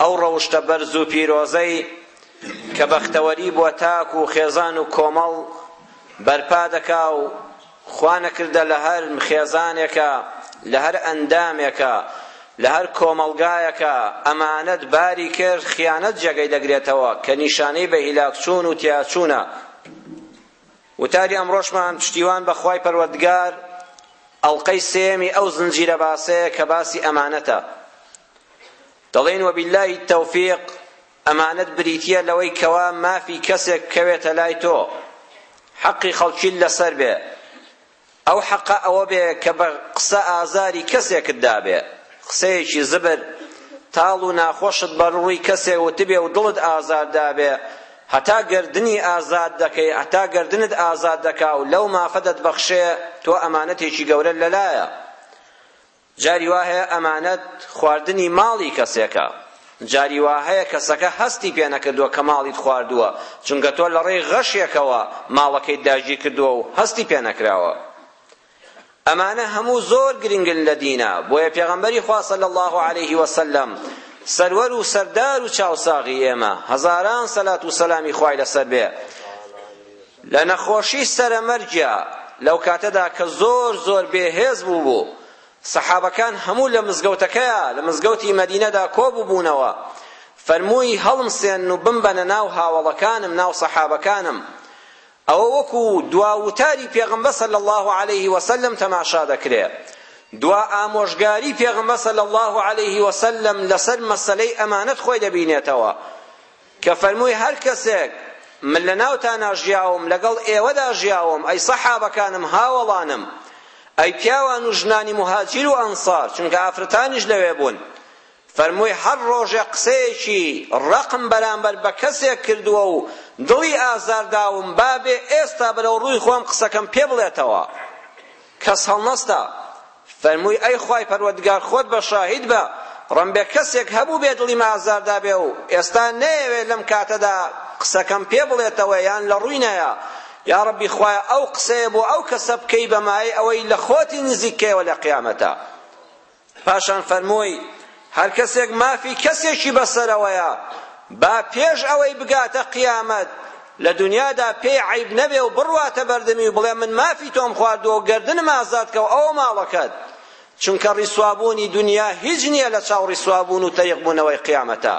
ئەو ڕەوشتە بەرز و پیرۆزەی کە بەختەوەری بۆ تاک و خێزان و کۆمەڵ بەرپا دەکا و خوا نەکردە لە هەر خێزانێکە لە هەر ئەندامێکە لە هەر کۆمەڵگایەکە ئەمانەت باری کرد خیانەت جێگەی دەگرێتەوە کە نیشانەی بە هیلاکچوون و تیاچوونە وتاری ئەمڕۆشمان پشتیوان بە خوای پەروەردگار ئەڵقەی سێیەمی ئەو زنجیرە باسەیە کە باسی ئەمانەتە دەڵێن وباللە التوفیق ئەمانەت بریتیە لەوەی کەوا مافی کەسێک بکەوێتە لای تۆ حەقی خەڵکیل لەسەر بێ ئەو حەقە ئەوە بێ کە بە قسە ئازاری کەسێکت دابێ، قسەیەکی زبر، تاڵ و ناخۆشت بە رووی کەسێ وتبێ و دڵت ئازار دابێ، هەتا گەردنی ئازاد دەکەی، هەتا گەردنت ئازاد دەکا و لەو مافە دەتبەخشێ، تۆ ئەمانەتێکی گەورەت لەلایە. جاری وا هەیە ئەمانەت خواردنی ماڵی کەسێکە، جاری وا هەیە کەسەکە هەستی پێ نەکردووە کە ماڵیت خواردووە، چونکە تۆ لە ڕێی غەشێکەوە ماڵەکەیت داگیر کردووە و هەستی پێ نەکراوە. ئەمانە هەموو زۆر گرنگن لە دینە، بۆیە پێغەمبەری خوا صلی اللە علیه و سلم سەروەر و سەردار و چاوساغی ئێمە، هەزاران سەلات و سەلامی خوای لەسەر بێ، لە نەخۆشی سەرەمەرگیا، لەو کاتەدا کە زۆر زۆر بێ هێز بووبوو، سەحابەکان هەموو لە مزگەوتەکەیا، لە مزگەوتی مەدینەدا کۆ بووبوونەوە، فەرمووی، هەڵمسێنن و بمبەنە ناو هاوەڵەکانم، ناو سەحابەکانم. ئەوە وەکو دوا وتاری پێغەمبەر صلی اللە علیه وسلم تەماشا دەکرێ. دوا ئامۆژگاری پێغەمبەر صلی اللە علیه وسلم لەسەر مەسەلەی ئەمانەت خۆی دەبینێتەوە. کە فەرمووی هەر کەسێک من لە ناوتانا ژیاوم لەگەڵ ئێوەدا ژیاوم ئەی سەحابەکانم هاوەڵانم ئەی پیاوان و ژنانی مهاجیر و ئەنصار چونکە ئافرەتانیش لەوێ بوون فەرمووی هەر ڕۆژێ قسەیەکی ڕەقم بەرامبەر بە کەسێک کردووە و دڵی ئازار داوم بابێ ئێستا بەرەو ڕووی خۆم قسەکەم پێ بڵێتەوە کەس هەڵنەستا فەرمووی، ئەی خوای پەروەردگار خۆت بە شاهید بە، ڕەمبێ کەسێک هەبووبێ دڵی من ئازار دابێ و ئێستا نەیەوێ لەم کاتەدا قسەکەم پێ بڵێتەوە یان لە ڕووی نایە، یا ڕەبی خوایە ئەو قسەیە بۆ ئەو کەسە بکەی بە مایەی ئەوەی لە خۆتی نزیک کەیەوە لە قیامەتا. پاشان فەرمووی، هەر کەسێک مافی کەسێکی بەسەرەوەیە، با پێش ئەوەی بگاتە قیامەت، لە دونیادا پێی عەیب نەبێ و بڕواتە بەردەمی و بڵێ من مافی تۆم خواردووە و گەردنم ئازاد کە و ئەوە ماڵەکەت. چونکە ڕیسوابوونی دونیا هیچ نییە لە چاو ڕیسوابوون و تەریقبوونەوەی قیامەتا.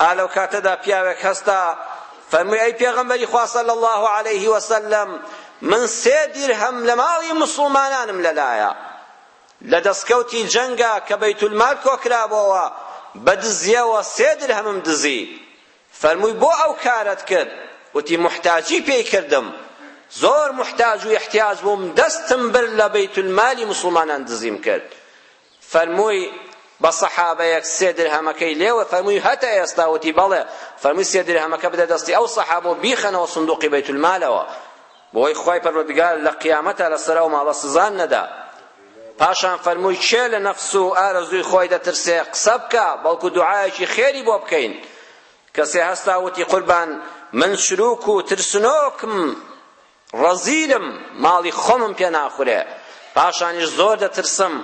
ئا لەو کاتەدا پیاوێک هەستا، فەرمووی، ئەی پێغەمبەری خوا صلی اللە علیه وسلم، من سێ دیرهەم لە ماڵی موسڵمانانم لەلایە. لە دەستکەوتی جەنگا کە بەیتولمال کۆکرابۆوە بە دزیەوە سێ درهەمم دزی فەرمووی بۆ ئەو کارەت کرد وتی موحتاجی پێی کردم زۆر موحتاج و احتیاج بووم دەستم برد لە بەیتولمالی موسڵمانان دزیم کرد فەرمووی بە سەحابەیەک سێ درهەمەکەی لێوە فەرمووی هەتا ئێستا وتی بەڵێ فەرمووی سێ درهەمەکە بدە دەستی ئەو سەحابە و بیخەنەوە سندوقی بەیتولمالەوە بۆی خوای پەروەردگار لە قیامەتا لەسەر ئەو ماڵە سزان نەدا پاشان فەرمووی کێ لە نەفس و ئارەزووی خۆی دەترسێ قسە بکە بەڵکو دوعایەکی خێری بۆ بکەین کەسێ هەستا وتی قوربان من سروک و ترسنۆکم ڕەزیلم ماڵی خۆمم پێ ناخورێ پاشانیش زۆر دەترسم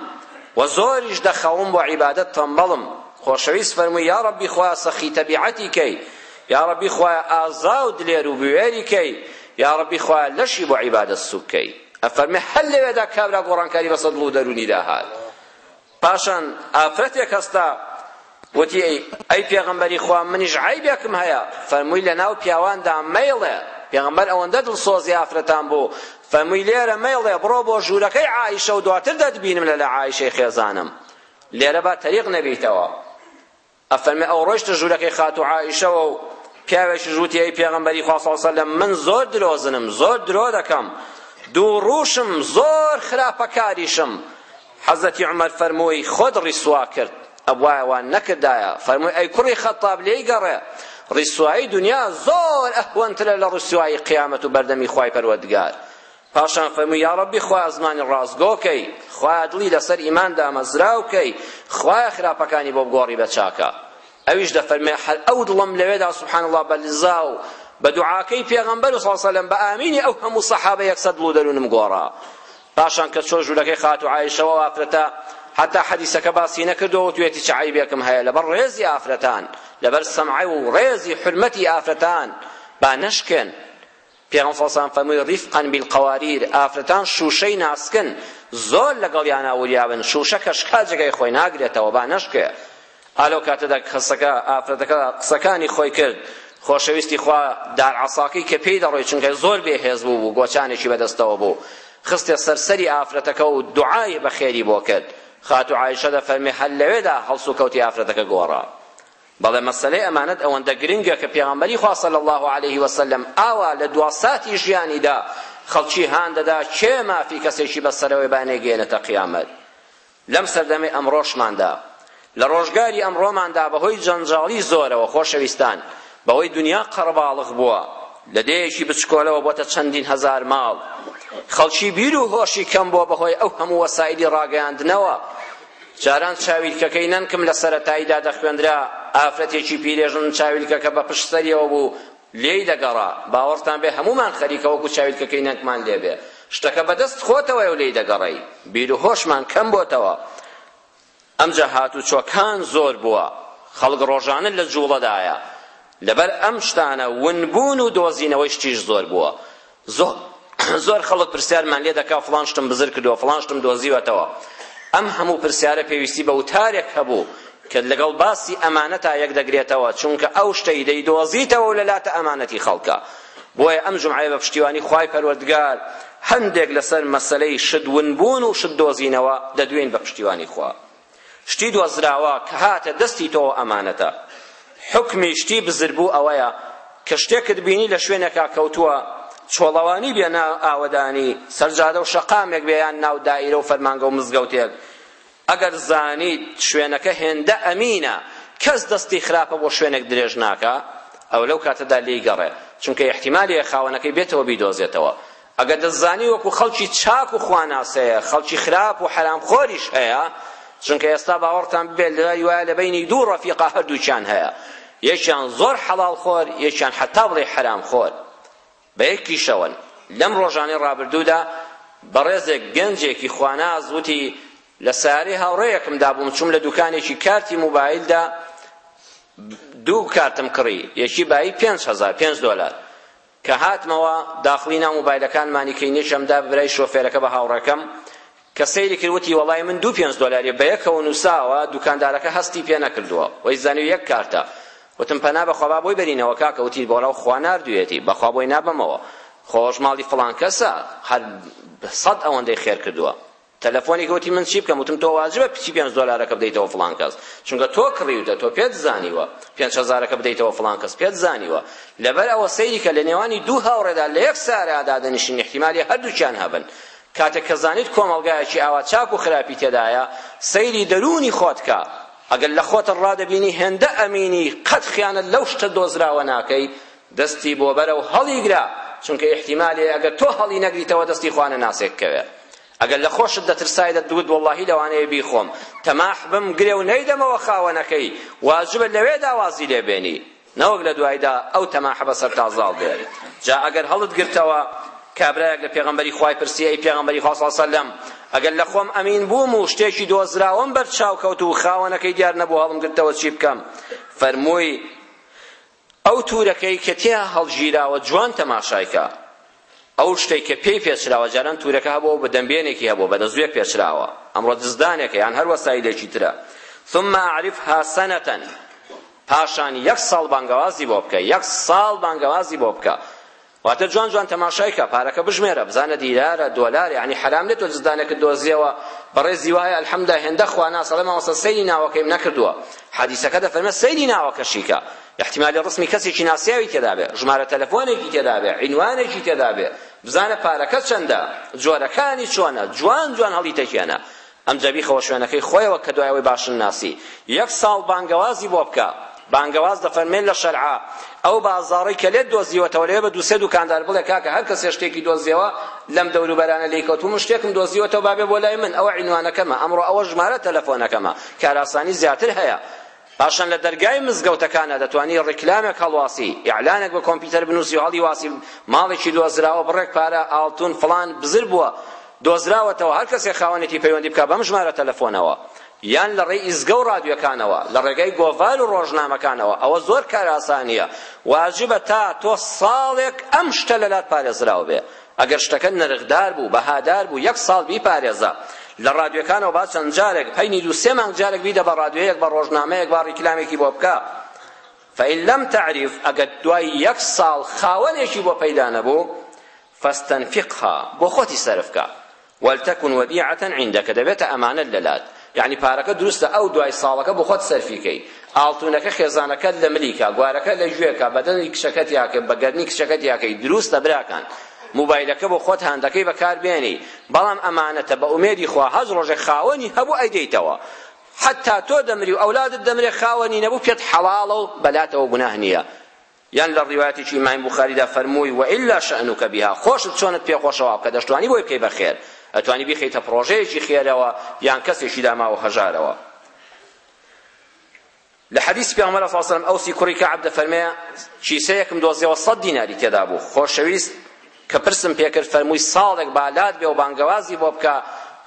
و زۆریش دەخەوم بۆ عیبادەت تەمبەڵم خۆشەویست فەرمووی یا ڕەبی خوا سەخی تەبیعەتی کەی یا ڕەبی خوایە ئازا و دلێر و بوێری کەی یاڕەبی خوایە لەشی بۆ عیبادەت سوک کەی ئەفەرمێ هەر لەوێدا کابرا گۆڕانکاری بەسەر دڵ و دەرونیدا هات پاشان ئافرەتێک هەستا وتی ئەی پێغەمبەری خوا منیش عیبێکم هەیە فەرمووی لەناو پیاواندا مەیڵێ پێغەمبەر ئەوەندە دڵسۆزی ئافرەتان بوو فەرمووی لێرە مەیڵێ بڕۆ بۆ ژوورەکەی عائیشە و دواتر دەتبینم لەلا عائیشەی خێزانم لێرە با تەریق نەبیتەوە ئەفەرمێ ئەو ڕۆیشتە ژوورەکەی خاتوو عائیشەوە و پیاوێکیش وتی ئەی پێغەمبەری خوا صلی الله علیه و من زۆر درۆزنم زۆر درۆ دەکەم دوو ڕوشم زۆر خراپەکاریشم حەزەتی عمر فەرمووی خۆت ڕیسوا کرد ئەبوایە وان نەکردایە فەرمووی ئەی کوڕی خەتاب لێی گەڕێ ڕیسوایی دنیا زۆر ئەهوەنترە لە ڕیسوایی قیامەت و بەردەمی خوای پەروەردگار پاشان فەرمووی، یا ڕەبی خوایە زمانی ڕاستگۆ کەی، خوایە دڵی لەسەر ئیمان دامەزراو کەی، خوایە خراپەکانی بۆ بگۆڕی بە چاکە. ئەویش دەفەرمێ، هەر ئەو دڵەم لەوێدا سبحان اللە بە لزا و بە دوعاکەی پێغەمبەر و صلی اللە علیە وسلم بە ئامینی ئەو هەموو سەحابە یەکسەر دڵ و دەروونم گۆڕا. پاشان کە چووە ژوورەکەی خاتوو عائیشە و ئافرەتە هەتا حەدیسەکە باسی نەکردو وتویەتی چ عەیبێکم هەیە لەبەر ڕێزی ئافرەتان، لەبەر سەمعە و ڕێزی حورمەتی ئافرەتان با نەشکێن. پێغەمبەر صلی اللە علیە وسلم فەرمووی، ریفقا بالقواریر، ئافرەتان شووشەی ناسکن، زۆر لەگەڵیانا وریا بن، شووشە کە شکا جێگای خۆی ناگرێتەوە با نەشکێ. ئا لەو کاتەدا کەسەکە، ئافرەتەکە، قسەکانی خۆی کرد، خۆشەویستی خوا، دار عەساکەی کە پێی دەڕۆی، چونکە زۆر بێ هێز بوو بوو، گۆچانێکی بە دەستەوە بوو، خستیە سەر سەری ئافرەتەکە و دوعای بە خێری بۆ کرد. خاتوو عائیشە دەفەرمێ هەر لەوێدا هەڵسوکەوتی ئافرەتەکە گۆڕا. بەڵێ مەسەلەی ئەمانەت ئەوەندە گرنگە کە پێغەمبەری خوا صلی اللە علیه وسلم ئاوا لە دوا ساتی ژیانیدا خەڵکی هان دەدا کێ مافی کەسێکی بەسەرەوەی با نەیگەیەنێتە قیامەت لەم سەردەمەی ئەمڕۆشماندا لە ڕۆژگاری ئەمڕۆماندا بەهۆی جەنجاڵی زۆرەوە خۆشەویستان بەهۆی دنیا قەرەباڵغ بووە لە دێیەکی بچکۆلەوە بۆتە چەندین هەزار ماڵ خەڵکی بیر و هۆشی کەم بووە بەهۆی ئەو هەموو وەسائلی ڕاگەیاندنەوە جاران چاویلکەکەی نەنکم لە سەرەتاییدا دەخوێندرا، ئافرەتێکی پیرێژن چاویلکەکە بە پشت سەریەوە بوو، لێی دەگەڕا. باوەڕتان بێ هەموومان خەریکە وەکو چاویلکەکەی نەنکمان لێ بێ. شتەکە بە دەست خۆتەوەیە و لێی دەگەڕێی. بیروهۆشمان کەم بۆتەوە. ئەمجا هاتوچۆکان زۆر بووە. خەڵک ڕۆژانە لە جووڵەدایە. لەبەر ئەم شتانە ونبوون و دۆزینەوەی شتیش زۆر بووە. زۆر خەڵک پرسیارمان لێ دەکا فڵان شتم بزر کردووە فڵان شتم دۆزیوەتەوە ئەم هەموو پرسیارە پێویستی بە وتارێک هەبوو کە لەگەڵ باسی ئەمانەتا یەک دەگرێتەوە چونکە ئەو شتەی دەیدۆزیتەوە لە لاتە ئەمانەتی خەڵکە بۆیە ئەم جمعەیە بە پشتیوانی خوای پەروەردگار هەندێک لەسەر مەسەلەی شت ونبوون و شت دۆزینەوە دەدوێین بە پشتیوانی خوا شتی دۆزراوە کە هاتە دەستی تۆوە ئەمانەتە حوکمی شتی بزربوو ئەوەیە کە شتێکت بینی لە شوێنێکا کەوتووە چۆڵەوانی بێ نا ئاوەدانی سەرجادە و شەقامێک بێ یان ناو دایرە و فەرمانگە و مزگەوتێک ئەگەر زانیت شوێنەکە هێندە ئەمینە کەس دەستی خراپە بۆ شوێنێک درێژ ناکە ئەو لەو کاتەدا لێی گەڕێ چونکە احتیمالی خاوەنەکەی بێتەوە بیدۆزێتەوە ئەگەر دەتزانی وەکو خەڵکی چاک و خواناس هەیە خەڵکی خراپ و حەرامخۆریش هەیە چونکە ئێستا باوەڕتان ببێت لەوای وایە لە بینی دوو ڕەفیقا هەردووکیان هەیە یەکیان زۆر حەڵاڵ خۆر یەکیان حەتا بڵێ حەرام خۆر بە یەک کیشەوەن لەم ڕۆژانەی ڕابردوودا بەڕێزێک گەنجێکی خواناز وتی لە ساری هاوڕێیەکمدا بووم چوم لە دوکانێکی کارتی موبایلدا دوو کارتم کڕی یەکی بایی پێنج هەزار پێنج دۆلار کە هاتمەوە داخڵی ناو موبایلەکانمانی کەی نیشم دا برای شۆفێرەکە بە هاوڕێکەم کە سەیری کرد وتی وەڵای من دوو پێنج دۆلاریە بە یەکەوە نووساوە دوکاندارەکە هەستی پێ نەکردووە وەی زانی یەک کارتە وتم پەنا بەخوا با بۆی بەرینەوە کاکە وتی بەڵاو خوا ناردوویەتی بەخوا بۆی نابەمەوە خۆش ماڵی فڵان کەسە هەر سەد ئەوەندەی خێر کردووە تەلەفۆنی کە وتی من چی بکەم وتم تۆ واجبە پچی پێنج دۆلارەکە بدەیتەوە فڵان کەس چونکە تۆ کڕیوتە تۆ پێت زانیوە پێنج هەزارەکە بدەیتەوە فڵان کەس پێت زانیوە لەبەر ئەوە سەیری کە لە نێوانی دوو هاوڕێدا لە یەک سارەا دادەنیشین احتیمالی هەردووکیان هەبن کاتێک کە زانیت کۆمەڵگایەکی ئاوا چاک و خراپی تێدایە سەیری دەروونی خۆت کە ئەگەر لە خۆتت ڕادەبینی هێندە ئەمینی قەت خیانەت لەو شتە دۆزراوە ناکەی دەستی بۆ بەرە و هەڵیگرە، چونکە ئیحتیمالێ ئەگەر تۆ هەڵینەگریتەوە دەستی خوا نەناسێ بکەوێ. ئەگەر لە خۆشت دەترسای دەتگوت وەڵڵاهی لەوانەیە بیخۆم، تەماح بم گرێ و نەیدەمەوە خاوەنەکەی، واجبە لەوێدا وازی لێ بێنی، نەوەک لە دوایدا ئەو تەماحە بەسەرتا زاڵ بێ. جا ئەگەر هەڵت گرتەوە، کابرایەک لە پێغەمبەری خوای پرسی، ئەی پێغەمبەری خوا صلی سلم، ئەگەر لە خۆم ئەمین بووم و شتێکی دۆزراوەم بەرچاو کەوت و خاوەنەکەی دیار نەبوو هەڵم گرتەوە چی بکەم؟ فەرمووی، ئەو تورەکەی کە تێیا هەڵگیراوە جوان تەماشای کە. ئەو شتەی کە پێی پێچراوە، جاران تورەکە هەبووە و بەدەمبێنێکی هەبووە، بەدەزوێ پێچراوە، ئەمڕۆ دزدانێکە یان هەر وەسایلێکی ترە. ثم اعرفها سنە، پاشان یەک ساڵ بانگەوازی بۆ بکە، یەک ساڵ بانگەوازی بۆ بکە. واتە جوان جوان تەماشای کە پارەکە بژمێرە بزانە دیرارە دۆلار یعنی حەرام لێ تۆ جزدانێکت دۆزیەوە بەڕێزی وایە الحمدا هێندە خواناس ئەڵێ مامۆستا سەیری ناوەکەیم نەکردووە حەدیسەکە دەفەرمێ سەیری ناوەکەشی کە احتمالی ڕسمی کەسێکی ناسیاوی تێدا بێ ژمارە تەلەفۆنێکی تێدا بێ عینوانێکی تێدا بێ بزانە پارەکە چەندە جۆرەکانی چۆنە جوان جوان هەڵی تەکێنە ئەمجا بیخەوە شوێنەکەی خۆیەوە کە دوای ئەوەی باشن ناسی یەک ساڵ بانگەوازی بۆ بکە بانگەواز دەفەرمێ لە شەرعا ئەو بازاڕەی کە لێت دۆزیوەتەوە لەوێ بە دوو سێ دوکاندار بڵێ کاکە هەر کەسێ شتێکی دۆزیەوە لەم دەور و بەرانە لێی کەوتوم من شتێکم دۆزیوەتەوە بابێ بۆ لای من ئەوە عینوانەکەمە ئەمڕۆ ئەوە ژمارە تەلەفۆنەکەمە کارئاسانی زیاتر هەیە پاشان لە دەرگای مزگەوتەکانا دەتوانی ڕیکلامێک هەڵواسی، ئیعلانێک بە کۆمپیوتەر بنووسی و هەڵیواسی، ماڵێکی دۆزراوە بڕێک پارە، ئاڵتوون، فڵان، بزر بووە، دۆزراوەتەوە، هەر کەسێک خاوەنێتی پەیوەندی بکا بەم ژمارە تەلەفۆنەوە. یان لە ڕێی ئیزگە و ڕادیۆکانەوە، لە ڕێگای گۆڤار و ڕۆژنامەکانەوە، ئەوە زۆر کارئاسانییە. واجبە تا تۆ ساڵێک ئەم شتە لەلات پارێزراو بێ. ئەگەر شتەکە نرخدار بوو، بەهادار بوو، یەک ساڵ بیپارێزە. لە ڕادیۆکانەوە با چەند جارێک، هەینی دوو سێ مانگ جارێک بیدە بە ڕادیۆیەک، بە ڕۆژنامەیەک با ڕیکلامێکی بۆ بکە. فإن لم تعرف ئەگەر دوای یەک ساڵ خاوەنێکی بۆ پەیدا نەبوو، فاستنفقها بۆ خۆتی سەرف کە. ولتکن ودیعە عندک دەبێتە ئەمانەت لەلات یەعنی پارەکە دروستە ئەو دوای ساڵەکە بۆ خۆت سەرفی کەی ئاڵتونەکە خێزانەکەت لە ملی کا گوارەکە لە گوێ کا بەدەنی کچەکە تیاکە بە گەرمی کچەکە تیاکەی دروستە براکان موبایلەکە بۆ خۆت هاندەکەی بەکاربێنی بەڵام ئەمانەتە بە ئومێدی خوا هەز ڕۆژێک خاوەنی هەبوو ئەیدەیتەوە حتا تۆ دەمری و ئەولادت دەمرێ خاوەنی نەبوو پێت حەڵاڵە و بەلاتەوە گوناه نییە یان لە ڕیوایەتێکی ئیمامی بوخاریدا فەرمووی وئیلا شەئنوکە بیها خۆشت چۆنت پێ خۆشە وا بکە دەشتوانی بۆی بکەی بە خێر ئەتوانی بیخەیتە پڕۆژەیەکی خێرەوە یان کەسێکی داماو و هەژارەوە لە حەدیث پیامبر صلی الله علیه و ئەوسی کوڕی کەعب دەفەرمێ کیسەیەکم دۆزیەوە سەد دیناری تێدا بوو خۆشەویست کە پرسم پێ کرد فەرمووی ساڵێک با لات بێ و بانگەوازی بۆ بکە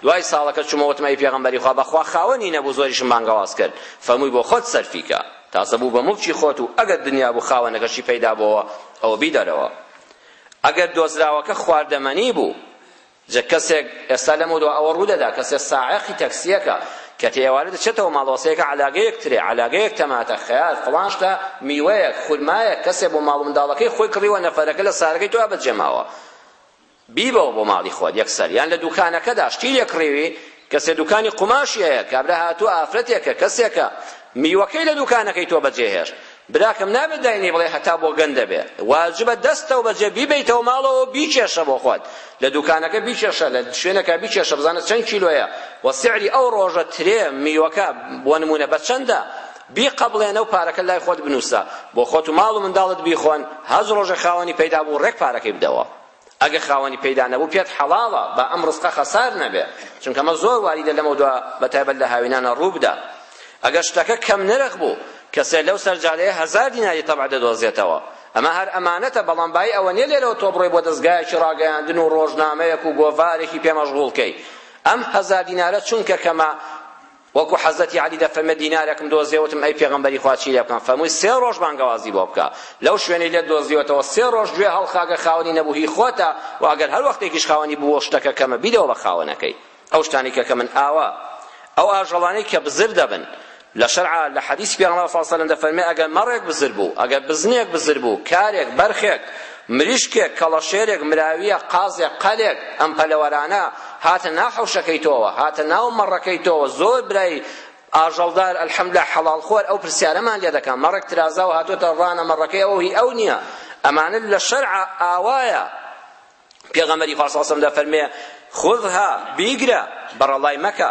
دوای ساڵەکە چوومە وتم ئەی پێغەمبەری خوا بەخوا خاوەنی نەبوو زۆریشم بانگەواز کرد فەرمووی بۆ خۆت سەرفی کە تازە بوو بە موڵکی خۆت و ئەگەر دنیا بوو خاوەنەکەشی پەیدا بۆوە ئەوە بیدەرەوە ئەگەر دۆزراوەکە خواردەمەنی بوو جا کەسێک، ئێستا لەمەو دوا ئەوە ڕوودەدا، کەسێک ساعێقی تەکسییەکە، کە تێ ئێوارە دەچێتەوە ماڵەوە سەیرکە عەلاگەیەک ترێ، عەلاگەیەک تەماتە، خەیار، فڵان شتە، میوەیەک، خورمایەک، کەسێک بۆ ماڵ و منداڵەکەی خۆی کڕیوە نەفەرەکە لە سارەکەی تۆیا بەجێماوە، بیبەوە بۆ ماڵی خۆت یەکسەر، یان لە دووکانەکەدا شتی لێ کڕیوی، کەسێ دوکانی قوماشی هەیە کابرا هاتووە ئافرەتێکە کەسێکە میوەکەی لە دوکانەکەی تۆ بەجێ هێشت براکەم نابێت داینی بڵێ هەتا بۆ گەندە بێ واجبە دەستەوە بەجێ بیبیتەوە ماڵەوە بیکێشە بۆ خۆت لە دوکانەکە بیکێشە لە شوێنەکە بیکێشە بزانە چەند کیلۆیە و سعری ئەو ڕۆژە ترێ میوەکە بۆ نمونە بە چەندە بی قبڵێنە و پارەکە لای خۆت بنووسە بۆ خۆت و ماڵ و منداڵت بیخۆن هەز ڕۆژە خاوەنی پەیدا بوو ڕێک پارەکەی بدەوە ئەگەر خاوەنی پێیدا نەبوو پێت حەڵاڵە با ئەم ڕزقە خەسار نەبێ چونکە مە زۆر واریدە لەمەو دوا بە تایبەت لە هاوینانە ڕوو بدا ئەگەر شتەکە کەم نرخ بوو کەسێ لەو سەرجادەیە هەزار دیناری تەبع دەدۆزێتەوە ئەمە هەر ئەمانەتە بەڵام بای ئەوە نیە لێرەوە تۆ بڕۆی بۆ دەستگایەکی ڕاگەیاندن و ڕۆژنامەیەک و گۆڤارێکی پێ مەشغوڵ کەی ئەم هەزار دینارە چونکە کەمە وەکو حەزرەتی عەلی دەفەرمێ دینارێکم دۆزیە وتم ئەی پێغەمبەری خوا چی لێ بکەم فەرمووی سێ ڕۆژ بانگەوازی بۆ بکە لەو شوێنەی لێت دۆزیوەتەوە سێ ڕۆژ گوێ هەڵخە ئەگەر خاوەنی نەبوو هی خۆتە و ئەگەر هەر وەختێکیش خاوەنی بووە شتەکە کەمە بیدەوە بە خاوەنەکەی ئەو شتانی کە کەمن ئاوا ئەو ئاژەڵانەی کە بزر دەبن لە شەرعا لە حەدیث پێغەمبەر صلی الله علیه و سلم دەفەرمێ ئەگەر مەڕێک بزر بوو ئەگەر بزنێک بزر بوو کارێک بەرخێک مریشکێک، کەڵەشێرێک، مراوییە، قازێک، قەلێک، ئەم پەلەوەرانە هاتە نا حەوشەکەی تۆوە، هاتە ناو مەڕەکەی تۆوە، زۆر برای ئاژەڵدار، الحمدللە حەڵاڵ خۆر، ئەو پرسیارەمان لێ دەکا، مەڕێک ترازاوە هاتۆتە ڕانە مەڕەکەی ئەوە و هی ئەو نییە، ئەمانە لە شەرعا ئاوایە، پێغەمبەری خوا صلی اللە علیە وسلم دەفەرمێ، خذها، بیگرە، بەڕەڵڵای مەکە.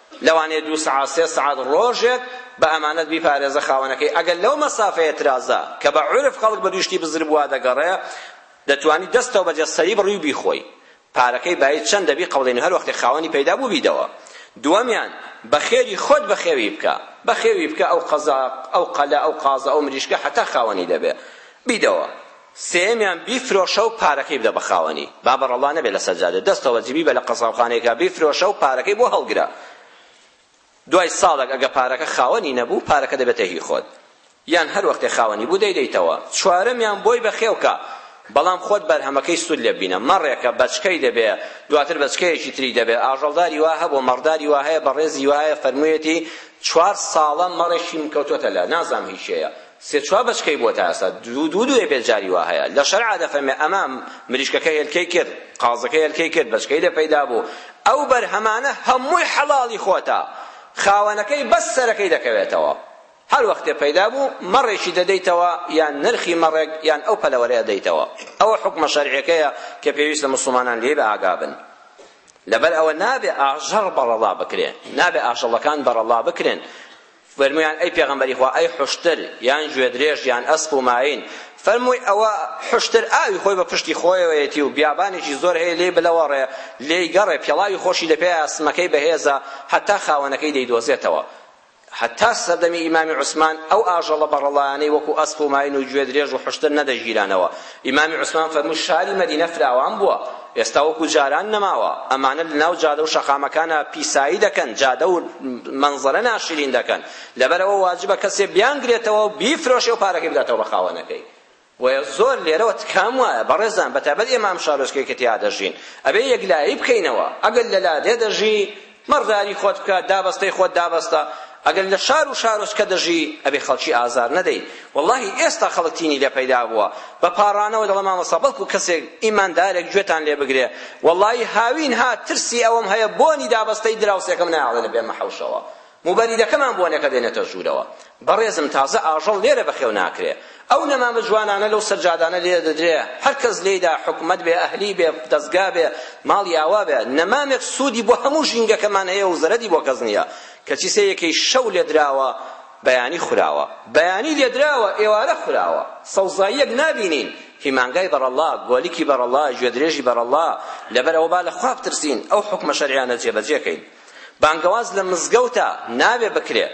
لەوانەیە دوو سەعات سێ سەعات ڕۆژێک بە ئەمانەت بیپارێزە خاوەنەکەی ئەگەر لەو مەسافەیە ترازا کە بە عورف خەڵک بە دووی شتی بزرب وا دەگەڕێ دەتوانی دەستەوە بەجێ سەری بڕی و بیخۆی پارەکەی بایی چەند دەبی قەڵین و هەر وەختێ خاوەنی پەیدا بوو بیدەوە دووەمیان بە خێری خۆت بە خێوی بکە بە خێوی بکە ئەو قەزا ئەو قەلە ئەو قازە ئەو مریشکە حەتا خاوەنی دەبێ بیدەوە سێیەمیان بیفرۆشە و پارەکەی بدە بە خاوەنی، با بەڕەڵا نەبێت لەسەر جادە، دەستەوە جی بیبە لە قەسابخانەیەکا بیفرۆشە و پارەکەی بۆ هەڵگرە، دوای ساڵێک ئەگە پارەکە خاوەنی نەبوو، پارەکە دەبێتە هی خۆت، یان هەر وەختێ خاوەنی بوو دەیدەیتەوە، چوارەمیان بۆی بەخێوکە، بەڵام خۆت بەرهەمەکەی سوود لێ ببینە، مەڕێکە بەچکەی دەبێ، دواتر بەچکەیەکی تری دەبێ، ئاژەڵداری وا هەبووە، مەڕداری وا هەیە، بەڕێزی وا هەیە فەرموویەتی چوار ساڵە مەڕێکیم کەوتۆتە لە، نازام هی کێیە، سێ چوار بەچکەی بووە تا ئێستا دوو دوو دوێ بێت جاری وا هەیە لە شەرعا دەفەرمێ ئەمە مریشکەکە هێلکەی کرد قازەکە هێلکەی کرد بەچکەی لێ پەیدا بوو ئەو بەرهەمانە هەمووی حەڵاڵی خۆتە خاوەنەکەی بەس سەرەکەی دەکەوێتەوە هەر وەختێ پەیدا بوو مەڕێکی دەدەیتەوە یان نرخی مەڕێک یان ئەو پەلەوەرەیە دەیتەوە ئەوە حکومە شەرعیەکەیە کە پێویستە مسلمانان لێی بە ئاگا بن لەبەر ئەوە نابێ ئاژەڵ بەڕەڵا بکرێن نابێ ئاژەڵەکان بەڕەڵا بکرێن فەرموویان، ئەی پێغەمبەری خوا، ئەی حوشتر، یان گوێدرێژ، یان ئەسپ و ماین؟ فەرمووی، ئەوە، حوشتر، ئاوی خۆی بە پشتی خۆیەوەیەتی و بیابانێکی زۆر هەیە لێی بلەوەڕێ، لێی گەڕێ، پێڵاوی خۆشی لە پێیە، سمەکەی بەهێزە، هەتا خاوەنەکەی دەیدۆزێتەوە. هەتا سەردەمی ئیمامی عوسمان ئەو ئاژەڵە بەڕەڵایانەی وەکوو ئەسپ و ماین و گوێدرێژ و حوشتر نەدەگیرانەوە. ئیمامی عوسمان فەرمووی شاری مەدینە فراوان بووە، ئێستا وەکو جاران نەماوە، ئەمانە لەناو جادە و شەقامەکانا پیسایی دەکەن، جادە و مەنزەرە ناشرین دەکەن، لەبەرئەوە واجبە کەسێ بیانگرێتەوە و بیفرۆشێ و پارەکەی بداتەوە بە خاوەنەکەی. بۆیە زۆر لێرەوە تکام وایە بەڕێزان بەتایبەت ئێمە ئەم شارۆچکەیە کە تێیا دەژین ئەبێ یەکلایی بکەینەوە، ئەگەر لە لادێ دەژی، مەڕداری خۆت بکە دابەستەی خۆت دابەستە ئەگەر لە شار و شارۆچکە دەژی ئەبێ خەڵکی ئازار نەدەی وەڵاهی ئێستا خەڵک تینی لێ پەیدا بووە بە پاڕانەوە دەڵێ مامۆستا بەڵکو کەسێک ئیماندارێک گوێتان لێ بگرێ وەڵاهی هاوین هات ترسی ئەوەم هەیە بۆنی دابەستەی دراوسێکەم نایەڵێنە بێمە حەوشەوە موبەریدەکەمان بۆنەکە دێنێتە ژوورەوە بەڕێزم تازە ئاژەڵ لێرە بەخێو ناکرێ ئەو نەمامە جوانانە لەو سەجادانە لێ دەدرێ هەر کەس لێیدا حکومەت بێ ئەهلی بێ دەزگا بێ ماڵی ئاوا بێ نەمامێک سوودی بۆ هەموو ژینگەکەمان هەیە و زەرەدی بۆ کەس نییە کەچی سێ یەکەی شەو لێ دراوە بەیانی خوراوە بەیانی لێ دراوە ئێوارە خوراوە سەوزاییەک نابینین هی مانگای بەڕەڵا گۆلیکی بەڕەڵا گوێدرێژی بەڕەڵا لەبەر ئەوە با لە خوا بترسین ئەو حوکمە شەرعیانە جێبەجێ کەین بانگەواز لە مزگەوتە نابێ بکرێ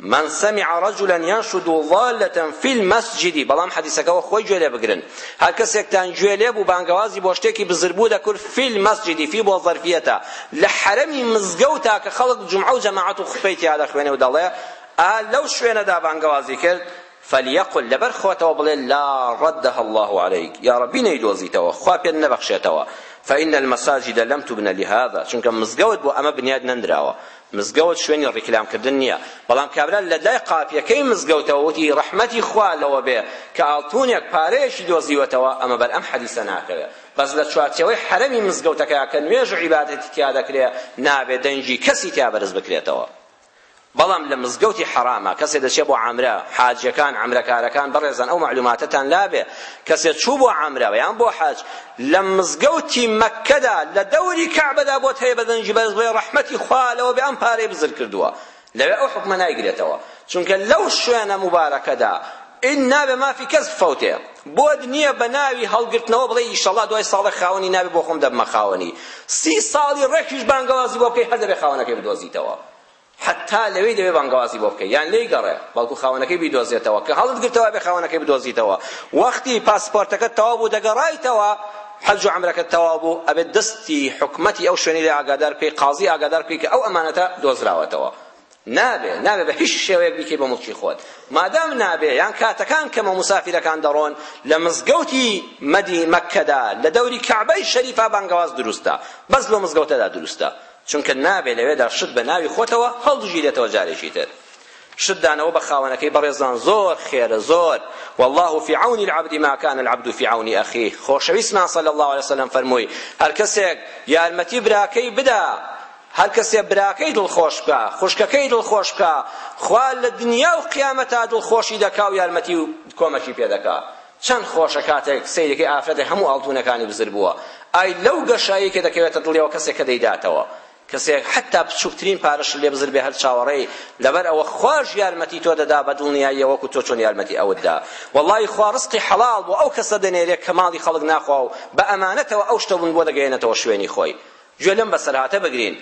من سمع رجلا ينشد ضالة في المسجد بەڵام حەدیسەکە وەک خۆی گوێ لێ بگرن هەر کەسێکتان گوێ لێ بوو بانگەوازی بۆ شتێکی بزربوو دەکرد في المسجد في بۆ ظەرفیەتە لە حەرەمی مزگەوتا کە خەڵک جومعە و جەماعەت و خوتبەی تیا دەخوێنێ و دەڵێ ئا لەو شوێنەدا بانگەوازی کرد فلیقل، لەبەر خۆتەوە بڵێ، لا ردها اللە علیک، یاڕەبی نەیدۆزیتەوە، خوا پێت نەبەخشێتەوە، فان المساجد لم تبنە لهذا، چونکە مزگەوت بۆ ئەمە بنیات نەنراوە، مزگەوت شوێنی ڕیکلام کردن نییە، بەڵام کابرا لەلای قاپیەکەی مزگەوتەوە وتی، ڕەحمەتی خوا لەوە بێ کە ئاڵتونێک پارەیەکی دۆزیوەتەوە، ئەمە بەر ئەم حەدیسە ناکەوێ، بەس لە چوارچێوەی حەرەمی مزگەوتەکە کە نوێژ و عیبادەتی تیا دەکرێ، نابێ دەنگی کەسی تیا بەرز بکرێتەوە. بەڵام لە مزگەوتی حەرامە کەسێ دەچێ بۆ عەمرە حاجیەکان عەمرەکارەکان بەڕێزان ئەو مەعلوماتەتان لابێ کەسێ چوو بۆ عەمرە یان بۆ حەج لە مزگەوتی مەککەدا لە دەوری کەعبەدا بۆت هەیە بە دەنگی بەرز بڵێ ڕەحمەتی خوا لەوە بێ ئەم پارەی بزر کردووە لەوێ ئەو حکومە نایگرێتەوە چونکە لەو شوێنە موبارەکەدا ئین نابێ مافی کەس بفەوتێ بۆت نیە بە ناوی هەڵگرتنەوە بڵێی ئیشەڵا دوای ساڵێک خاوەنی نابێ بۆ خۆم دەبمە خاوەنی سی ساڵی ڕێکیش بانگەوازی بۆ بکەی هەر دەبێ خاوەنەکەی بدۆزیتەوە حەتا لەوێی دەبێ بانگەوازی بۆ بکەی یان لێی گەڕێ بەڵکو خاوەنەکەی بیدۆزێتەوە کە هەڵت گرتەوە ئەبێ خاوەنەکەی بدۆزیتەوە وەختی پاسپۆرتەکەت تەواو بوو دەگەڕایتەوە حەج و عەمرەکەت تەواو بوو ئەبێ دەستی حکومەتی ئەو شوێنەی لێ ئاگادار بکەی قازی ئاگادار بکەی کە ئەو ئەمانەتە دۆزراوەتەوە نابێ نابێ بە هیچ شێوەیەک بیکەی بە موڵکی خۆت مادام نابێ یان کاتەکان کەمە و مسافیرەکان دەڕۆن لە مزگەوتی مەدی مەککەدا لە دەوری کەعبەی شەریفا بانگەواز دروستە بەس لەو مزگەوتەدا دروستە چونکە نابێ لەوێدا شت بە ناوی خۆتەوە هەڵبژیرێتەوە جارێکی تر شت دانەوە بە خاوەنەکەی بەڕێزان زۆر خێرە زۆر والله في عون العبد ما كان العبد في عون أخيه خۆشەویستمان صلى الله عليه وسلم فەرمووی هەر کەسێک یارمەتی براکەی بدا هەرکەسێ براکەی دڵخۆش بکا خوشکەکەی دڵخۆش بکا خوا لە دنیا و قیامەتا دڵخۆشی دەکا و یارمەتی و کۆمەکی پێ دەکا چەند خۆشە کاتێک سەیرەکەی ئافرەتێک هەموو ئاڵتونەکانی بزر بووە ئای لەو گەشایەی کە دەکەوێتە دڵیەوە کەسێک کە دەیداتەوە کەسێک حتا بچووکترین پارەش لێ بزر بێ هەر چاوەڕێی لەبەر ئەوە خواش یارمەتی تۆ دەدا بە دڵنیاییە وەکو تۆ چۆن یارمەتی ئەوت دا وەڵڵاهی خوا ڕزقی حەڵاڵ بۆ ئەو کەسە دەنێرێ کە ماڵی خەڵک ناخوا و بە ئەمانەتەوە ئەو شتە ون بۆ دەگەیەنێتەوە شوێنی خۆی گوێ لەم بەسەرهاتە بگرین،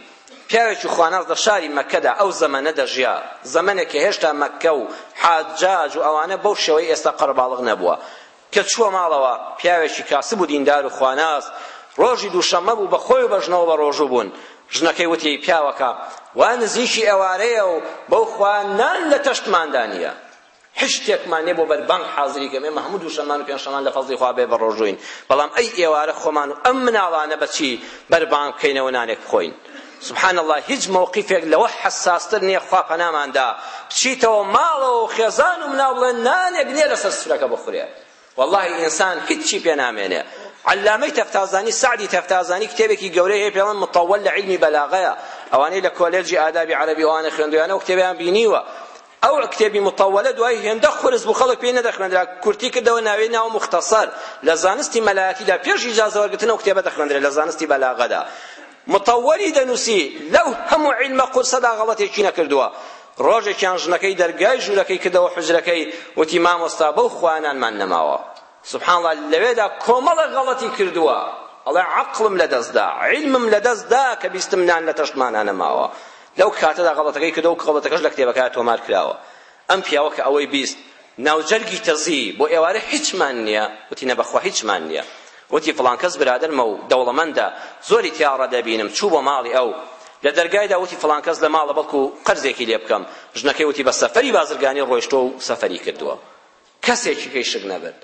پیاوێکی خواناس لە شاری مەککەدا ئەو زەمەنە دەژیا، زەمەنێک کە هێشتا مەککە و حاجاج و ئەوانە بەو شێوەی ئێستا قەرەباڵغ نەبووە. کە چووە ماڵەوە، پیاوێکی کاسب و دیندار و خواناس، ڕۆژی دووشەممە بوو، بە خۆی و بە ژنەوە بەڕۆژوو بوون. ژنەکەی وتی، پیاوەکە، وا نزیکی ئێوارەیە و بەو خوا نان لە تەشتماندا نییە. هیچ شتێکمان نیە بۆ بەربانگ حازری کەم ئێمە هەموو دووشەمان و پێنجشەمان لە فەزڵی خوا بێ بەڕۆژووین بەڵام ئەی ئێوارە خۆمان و ئەم مناڵانە بەچی بەربانگ بکەینەوە نانێک بخۆین سبحان الله هیچ موقفێک لەوە حساستر نییە خوا پەناماندا بچیتەوە ماڵەوە و خێزان و مناڵ بڵێن نانێک نییە لەسەر سفرەکە بخورێ والله ئینسان هیچی پێ نامێنێ علامەی تەفتازانی سعدی تەفتازانی کتێبێکی گەورەی هەیە پێڵەن مطول لە علمی بەلاغەیە ئەوانەی لە کۆلێجی ئادابی عەرەبی ئەوانە خوێندویانە و کتێبیان بینیوە ئەو کتێبی مطولە دوای هێندە قورس بوو خەڵک پێی نەدەخوێندرا کورتی کردەوە ناوی ناو مختصر لە زانستی مەلایەتیدا پێش ئیجازە وەرگرتن ئەو کتێبە دەخوێندرێت لە زانستی بەلاغەدا مطولی دەنووسی لەو هەموو عیلمە قورسەدا غەڵەتێکی نەکردووە ڕۆژێکیان ژنەکەی دەرگای ژوورەکەی کردەوە حجرەکەی وتی مامۆستا بەو خوانانمان نەماوە سبحان الله لەوێدا کۆمەڵە غەڵەتی کردووە ئەڵێ عەقڵم لەدەستدا عیلمم لەدەستدا کە بیستم نان لە تەشتمانە نەماوە لەو کاتەدا غەڵەتەکەی کردەوە و غەڵەتەکەش لە کتێبەکەیا تۆمار کراوە. ئەم پیاوە کە ئەوەی بیست، ناوجەرگی تەزی، بۆ ئێوارە هیچمان نییە، وتی نە بەخوا هیچمان نییە. وتی فڵان کەس برادەرمە و دەوڵەمەندە، زۆری تیا ڕادەبینم، چوو بۆ ماڵی ئەو. لە دەرگایدا وتی فڵان کەس لە ماڵە بەڵکو قەرزێکی لێ بکەم. ژنەکەی وتی بە سەفەری بازرگانی ڕۆیشتووە و سەفەری کردووە. کەسێکی پێی شک نەبرد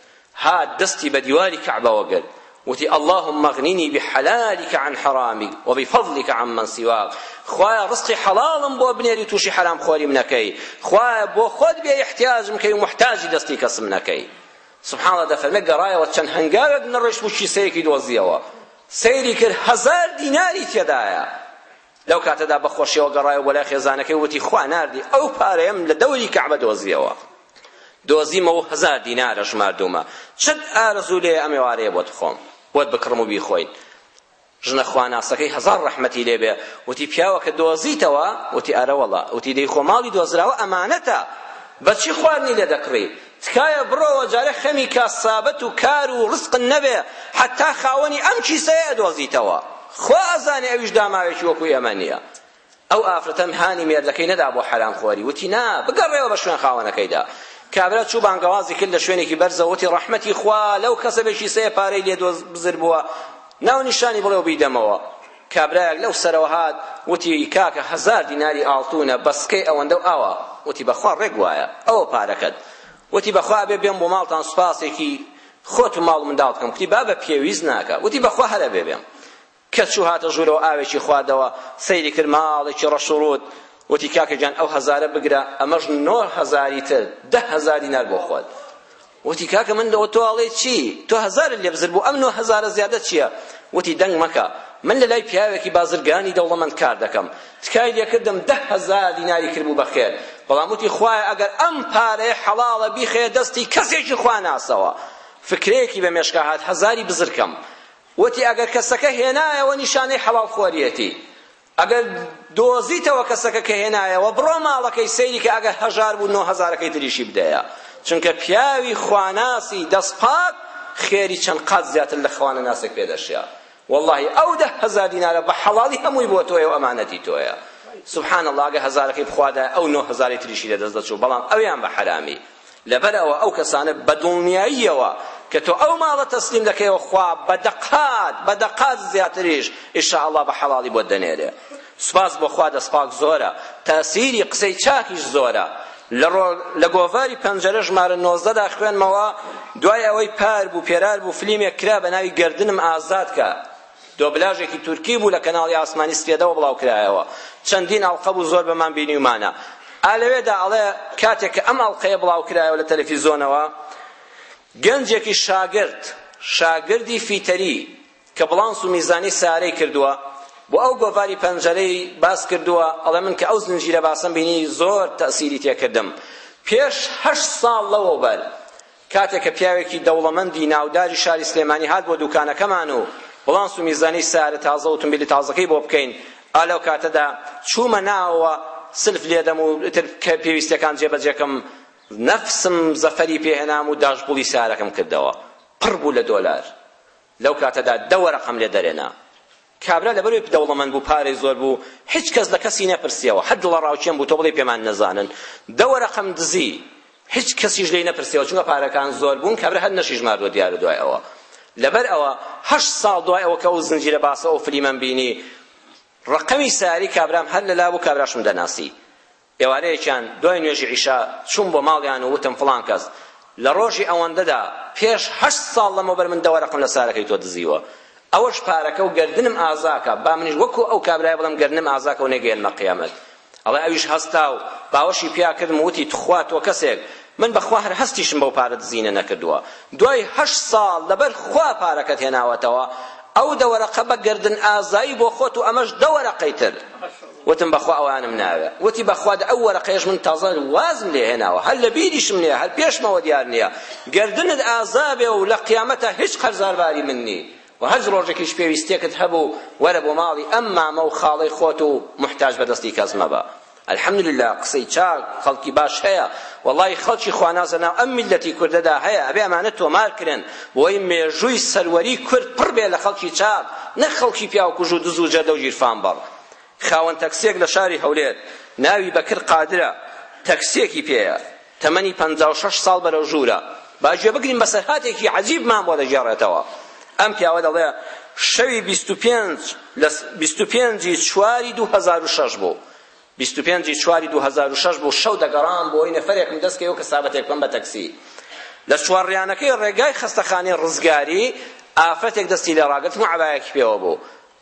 هات دەستی بە دیواری کەعبەوە گرت وتی اللهم اغنني بحلالك عن حرامك وبفضلك عن من سواك خوایە ڕزقی حەڵاڵم بۆ بنێری تووشی حەرام خۆریم نەکەی خوایە بۆ خۆت بێ احتیاجم کەی و محتاجی دەستی کەسم نەکەی سبحان الله دەفەرمێ گەڕایەوە چەند هەنگاوێک نەڕۆیشت و کیسەیەکی دۆزیەوە سەیری کرد هەزار دیناری تێدایە لەو کاتەدا بە خۆشیەوە گەڕایەوە بۆ لای خێزانەکەی و وتی، خوا ناردی ئەو پارەیەم لە دەوری کەعبە دۆزییەوە. دۆزیمەوە و هەزار دینارە ژماردوومە. چەند ئارەزوو لێیە ئەم ئێوارەیە بۆت بخۆم، بۆت بکڕم و بیخۆین. ژنە خواناسەکەی هەزار ڕەحمەتی لێ بێ وتی، پیاوەکە دۆزیتەوە؟ وتی، ئەرەوەڵا. وتی، دەی خۆ ماڵی دۆزراوە ئەمانەتە، بە چی خواردنی لێ دەکڕی؟ تکایە بڕۆوە جارێ خەمی کاسابت و کار و ڕزقن نەبێ حەتا خاوەنی ئەم کیسەیە ئەدۆزیتەوە خوا ئەزانێ ئەویش داماوێکی وەکو ئێمە نیە ئەو ئافرەتەم هانی مێردەکەی نەدا بۆ حەرام خۆری وتی نا بگەڕێوە بە شوێن خاوەنەکەیدا کابرا چوو بانگەوازی کرد لە شوێنێکی بەرزە وتی ڕەحمەتی خوا لەو کەسە بێ کیسەیە پارەی لێ دۆز بزر بووە ناو نیشانی بڵێ و بیدەمەوە کابرایەک لەو سەرەوە هات وتی کاکە هەزار دیناری ئاڵتونە بەس کەی ئەوەندە و ئاوا وتی بەخوا ڕێک وایە ئەوە پارەکەت وتی بەخوا ئەبێ بێم بۆ ماڵتان سوپاسێکی خۆت و ماڵ و منداڵت بکەم وتی بابە پێویست ناکە وتی بەخوا هەر ئەبێ بێم کە چوو هاتە ژوورەوە ئاوێکی خواردەوە سەیری کرد ماڵێکی ڕەش و ڕووت وتی کاکە گیان ئەو هەزارە بگرە ئەمەش نۆ هەزاری تر دە هەزار دینار بۆ خۆت وتی، کاکە من لەوە تۆ ئەڵێی چی؟ تۆ هەزارت لێ بزر بوو، ئەم نۆ هەزارە زیادە چییە؟ وتی، دەنگ مەکە، من لە لای پیاوێکی بازرگانی دەوڵەمەند کار دەکەم، تکای لێ کردم دە هەزار دیناری کردبوو بە خێر، بەڵام وتی، خوایە ئەگەر ئەم پارەیە حەڵاڵە بیخەیە دەستی کەسێکی خواناسەوە. فکرەیەکی بە مێشکا هات هەزاری بزر کەم. وتی، ئەگەر کەسەکە هێنایەوە نیشانەی حەڵاڵخۆرییەتی. ئەگەر دۆزیتەوە کەسەکە کە هێنایەوە بڕۆ ماڵەکەی سەیری کە ئەگەر هەژار بوو نۆ هەزارەکەی تریشی بدەیە چونکە پیاوی خواناسی دەست پاک خێری چەند قات زیاتر لە خوانەناسێک پێ دەشیا واللهی ئەو دە هەزار دینارە بە حەڵاڵی هەمووی بۆ تۆیە و ئەمانەتی تۆیە سبحان الله ئەگەر هەزارەکەی بخوادایە ئەو نۆ هەزاری تریشی لەدەست دەچوو بەڵام ئەویان بە حەرامی لەبەر ئەوە ئەو کەسانە بە دڵنیاییەوە کە تۆ ئەو ماڵە تەسلیم دەکەیەوە خوا بە دەقات بە دەقات زیاتریش ئیشاءاللە بە حەڵاڵی بۆت دەنێرێ سوپاس بۆ خوا دەستپاک زۆرە تەسیری قسەی چاکیش زۆرە لە گۆڤاری پەنجەرە ژمارە نۆزدەدا خوێنمەوە دوای ئەوەی پار بوو پێرار بوو فلیمێک کرا بە ناوی گەردنم ئازاد کە دۆبلاژێکی تورکی بوو لە کەناڵی ئاسمانی سپێدەوە بڵاو کرایەوە چەندین ئەڵقە بوو زۆر بەمان بینیومانە ئا لەوێدا ئەڵێ کاتێک کە ئەم ئەڵقەیە بڵاو کرایەوە لە تەلەفیزۆنەوە گەنجێکی شاگرد شاگردی فیتەری کە بڵانس و میزانی سارەی کردووە بۆ ئەو گۆڤاری پەنجەرەی باس کردووە ئەڵێ من کە ئەو زنجیرە باسم بینی زۆر تەسیری تێکردم پێش هەشت ساڵ لەوەوبەر کاتێک کە پیاوێکی دەوڵەمەندی ناوداری شاری سلێمانی هات بۆ دوکانەکەمان و بڵانس و میزانی سەیارە تازە و ئوتومبیلی تازەکەی بۆ بکەین ئا لەو کاتەدا چوومە ناوەوە سلف لێدەم و ئیتر کە پێویستیەکان جێبەجێکەم نەفسم زەفەری پێهێنام و داشبوڵی سەیارەکەم کردەوە پڕ بوو لە دۆلار لەو کاتەدا دە وەرەقەم لێ دەرێنا. کابرا لەبەرئەوەی دەوڵەمەند بوو پارەی زۆر بوو هیچ کەس لە کەسی نەپرسیەوە هەر دڵەڕاوکێم بوو تۆ بڵێی پێمان نەزانن دە وەرەقەم دزی هیچ کەسیش لێی نەپرسیەوە چونکە پارەکان زۆر بوون کابرا هەر نەشیژماردووە دیارە دوای ئەوە لەبەر ئەوە هەشت ساڵ دوای ئەوە کە ئەو زنجیرە باسە ئەو فلیمەم بینی ڕقمی ساری کابرام هەر لەلا بوو کابراشم دەناسی ئێوارەیەکیان دوای نوێژی عیشا چووم بۆ ماڵیان و وتم فڵان کەس لە ڕۆژی ئەوەندەدا پێش هەشت ساڵ لەمەوبەر من دە وەرەقم لە سارەکەی تۆ دزیوە ئەوەش پارەکە و گەردنم ئازاکە با منیش وەکو ئەو کابرایە بڵێم گەردنم ئازاکە و نەیگەیەنمە قیامەت ئەڵێ ئەویش هەستا و باوەشی پیا کردم وتی تخوا تۆ کەسێک من بەخوا هەر هەستیشم بەو پارە دزینە نەکردووە دوای هەشت ساڵ لەبەر خوا پارەکەت هێناوەتەوە ئەو دە وەرەقە بە گەردن ئازایی بۆ خۆت و ئەمەش دە وەرەقەی تر وتم بەخوا ئەوانم ناوێ وتی بەخوا دە ئەو وەرەقەیەش من تازە وازم لێ هێناوە هەر لە بیریشم نیە هەر پێشمەوە دیار نیە گەردنت ئازابێ و لە قیامەتا هیچ قەرزارباری من نی و هەر ڕۆژێکیش پێویستێکت هەبوو وەرە بۆ ماڵی ئەم مامە و خاڵەی خۆت و محتاج بەدەستی کەس مەبە الحمدلله قسەی چاک خەڵکی باش هەیە وەڵی خەڵکی خوانازە ناو ئەم میلەتی کوردەدا هەیە ئەبێ ئەمانە تۆمار کرێن بۆی مێژووی سەروەری کورد پڕ بێ لە خەڵکی چاک نەک خەڵکی پیاوکوژ و دز و جەردە و گیرفان بەڕ خاوەن تەکسییەک لە شاری هەولێر ناوی بەکر قادرە، تەکسییەکی پێیە، تەمەنی پەنجا و شەش ساڵ بەرەوژوورە، با گوێ بگرین بەسەرهاتێکی عەجیبمان بۆ دەگێڕێتەوە، ئەم پیاوە دەڵێ شەوی بیست و پێنج لە بیست و پێنج ی چواری دوو هەزار و شەش بوو، بیست و پێنج ی چواری دوو هەزار و شەش بوو شەو دەگەڕام بۆی نەفەرێکم دەست کەوت کە سابەتێک بکەم بە تەکسی لە چوارڕیانەکەی ڕێگای خەستەخانەی ڕزگاری ئافرەتێک دەستی لێ ڕاگرتم و عەبایەکی پێوە بوو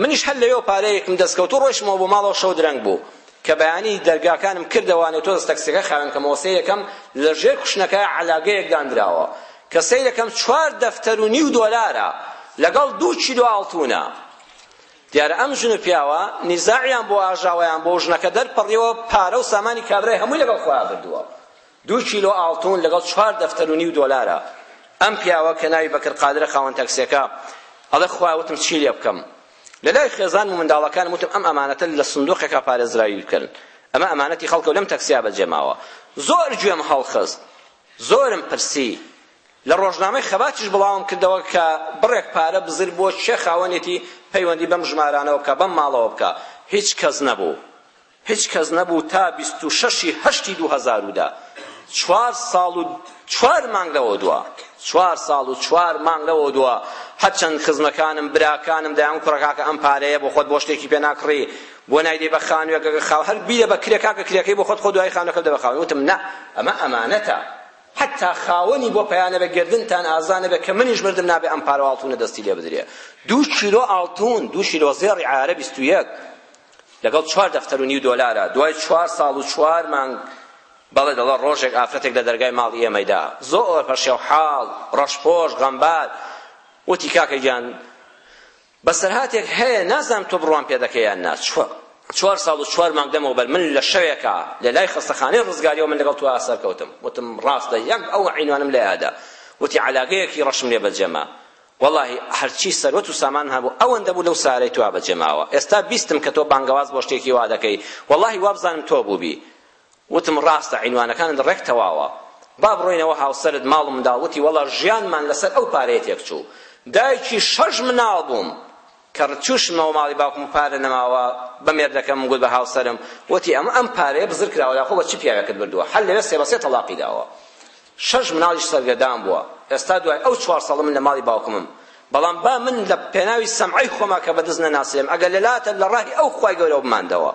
منیش هەر لەوێ پارەیەکم دەستکەوت و ڕۆیشتمەوە بۆ ماڵەوە شەو درەنگ بوو کە بەیانی دەرگاکانم کردەوە نێوتۆز تەکسیەکە خاوێن کە مۆسەیەکەم لە ژێر کوشنەکە عەلاگەیەک داندراوە کە سەیرەکەم چوار دەفتەر و نیو دۆلارە لەگەڵ دوو کیلۆ ئاڵتونە دیارە ئەم ژن و پیاوە نیزاعیان بۆ ئاژاوەیان بۆ ژنەکە دەرپەڕیەوە پارە و سامانی کابرای هەمووی لەگەڵ خۆیان بردووە دوو کیلۆ ئاڵتوون لەگەڵ چوار دەفتەر و نیو دۆلارە. ئەم پیاوە کە ناوی بەکر قادرە خاوەن تەکسێکە، ئەڵێ خوایە وتم چی لێ بکەم؟ لە لای خێزانم و منداڵەکانم وتم ئەم ئەمانەتە لە سندووقێکا پارێزراوی بکەن. ئەمە ئەمانەتی خەڵکە و لەم تەکسیا بەجێ ماوە. زۆر گوێم هەڵخست. زۆرم پرسی. لە ڕۆژنامەی خەباتیش بڵاوم کردەوە کە بڕێک پارە بزر بووە، کێ خاوەنێتی پەیوەندی بەم ژمارانەوە بکا، بەم ماڵەوە بکا. هیچ کەس نەبوو. هیچ کەس نەبوو تا بیست و شەش ی هەشتی دوو هەزار و دە، چوار ساڵ و چوار مانگ لەوە دوا، چوار ساڵ و چوار مانگ لەوە دوا هەرچەند خزمەکانم، براکانم دەیان کوڕە کاکە ئەم پارەیە بۆ خۆت بۆ شتێکی پێ ناکڕی، بۆ نایدەی بە خانووێکەکە خاو، هەر بیرە بە کرێ کاکە کرێکەی بۆ خۆت خۆ دوایی خانووەکە بدە بە خاوەن، وتم نا ئەمە ئەمانەتە حەتتا خاوەنی بۆ پیا نەبێ گەردنتان ئازا نەبێ کە منیش مردم نابێ ئەم پارە و ئاڵتوونە دەستی لێ بدرێ، دوو کیلۆ ئاڵتوون، دوو کیلۆ زێڕی عارە بیست و یەک. لەگەڵ چوار دەفتەر و نیو دۆلارە دوای چوار ساڵ و چوار مانگ بەڵێ دەڵێ ڕۆژێک ئافرەتێک لە دەرگای ماڵی ئێمەیدا زۆر پەشێو حاڵ ڕەشپۆش غەمبار وتی کاکە گیان بەسەرهاتێک هەیە نازانم تۆ بڕوام پێ دەکەی یان نا چوار ساڵ و چوار مانگ دەمەوە بەر من لە شەوێکە لە لای خەستەخانەی ڕزگاریەوە من لەگەڵ تۆ ئاسەر کەوتم وتم ڕاستە یەک ئەو عینوانم لە یادە وتی عەلاگەیەکی ڕەشم لێ بەجێما وەڵاهی هەرچی سەروەت و سامان هەبوو ئەوەندە بوو لەو سارەی تۆیا بەجێ ماوە ئێستا بیستم کە تۆ بانگەواز بۆ شتێکی وا دەکەی وەڵاهی وابزانم تۆ بووبی وتم ڕاستە عینوانەکانت ڕێک تەواوە با بڕۆینەوە هاوسەرت ماڵ و منداڵ وتی وەڵا ژیانمان لەسەر ئەو پارەیە تێکچوو دایکی شەش مناڵ بووم کە رچوشمەوە ماڵی باوکم و پارە نەماوە بە مێردەکەمم گوت بە هاوسەرم وتی ئەمە ئەم پارەیە بزر کراوە داخۆ بە چ پیاوێکت بردووە حەل لەوێ سێ بە سێ تەڵاقی داوە شەش مناڵیش سەرگەردان بووە ئێستا دوای ئەو چوار ساڵە من لە ماڵی باوکمم بەڵام با من لە پێناوی سەمعەی خۆما کە بەدز نەناسرێم ئەگەر لەلاتە لە ڕاهی ئەو خوای گەورەوە بماندەوە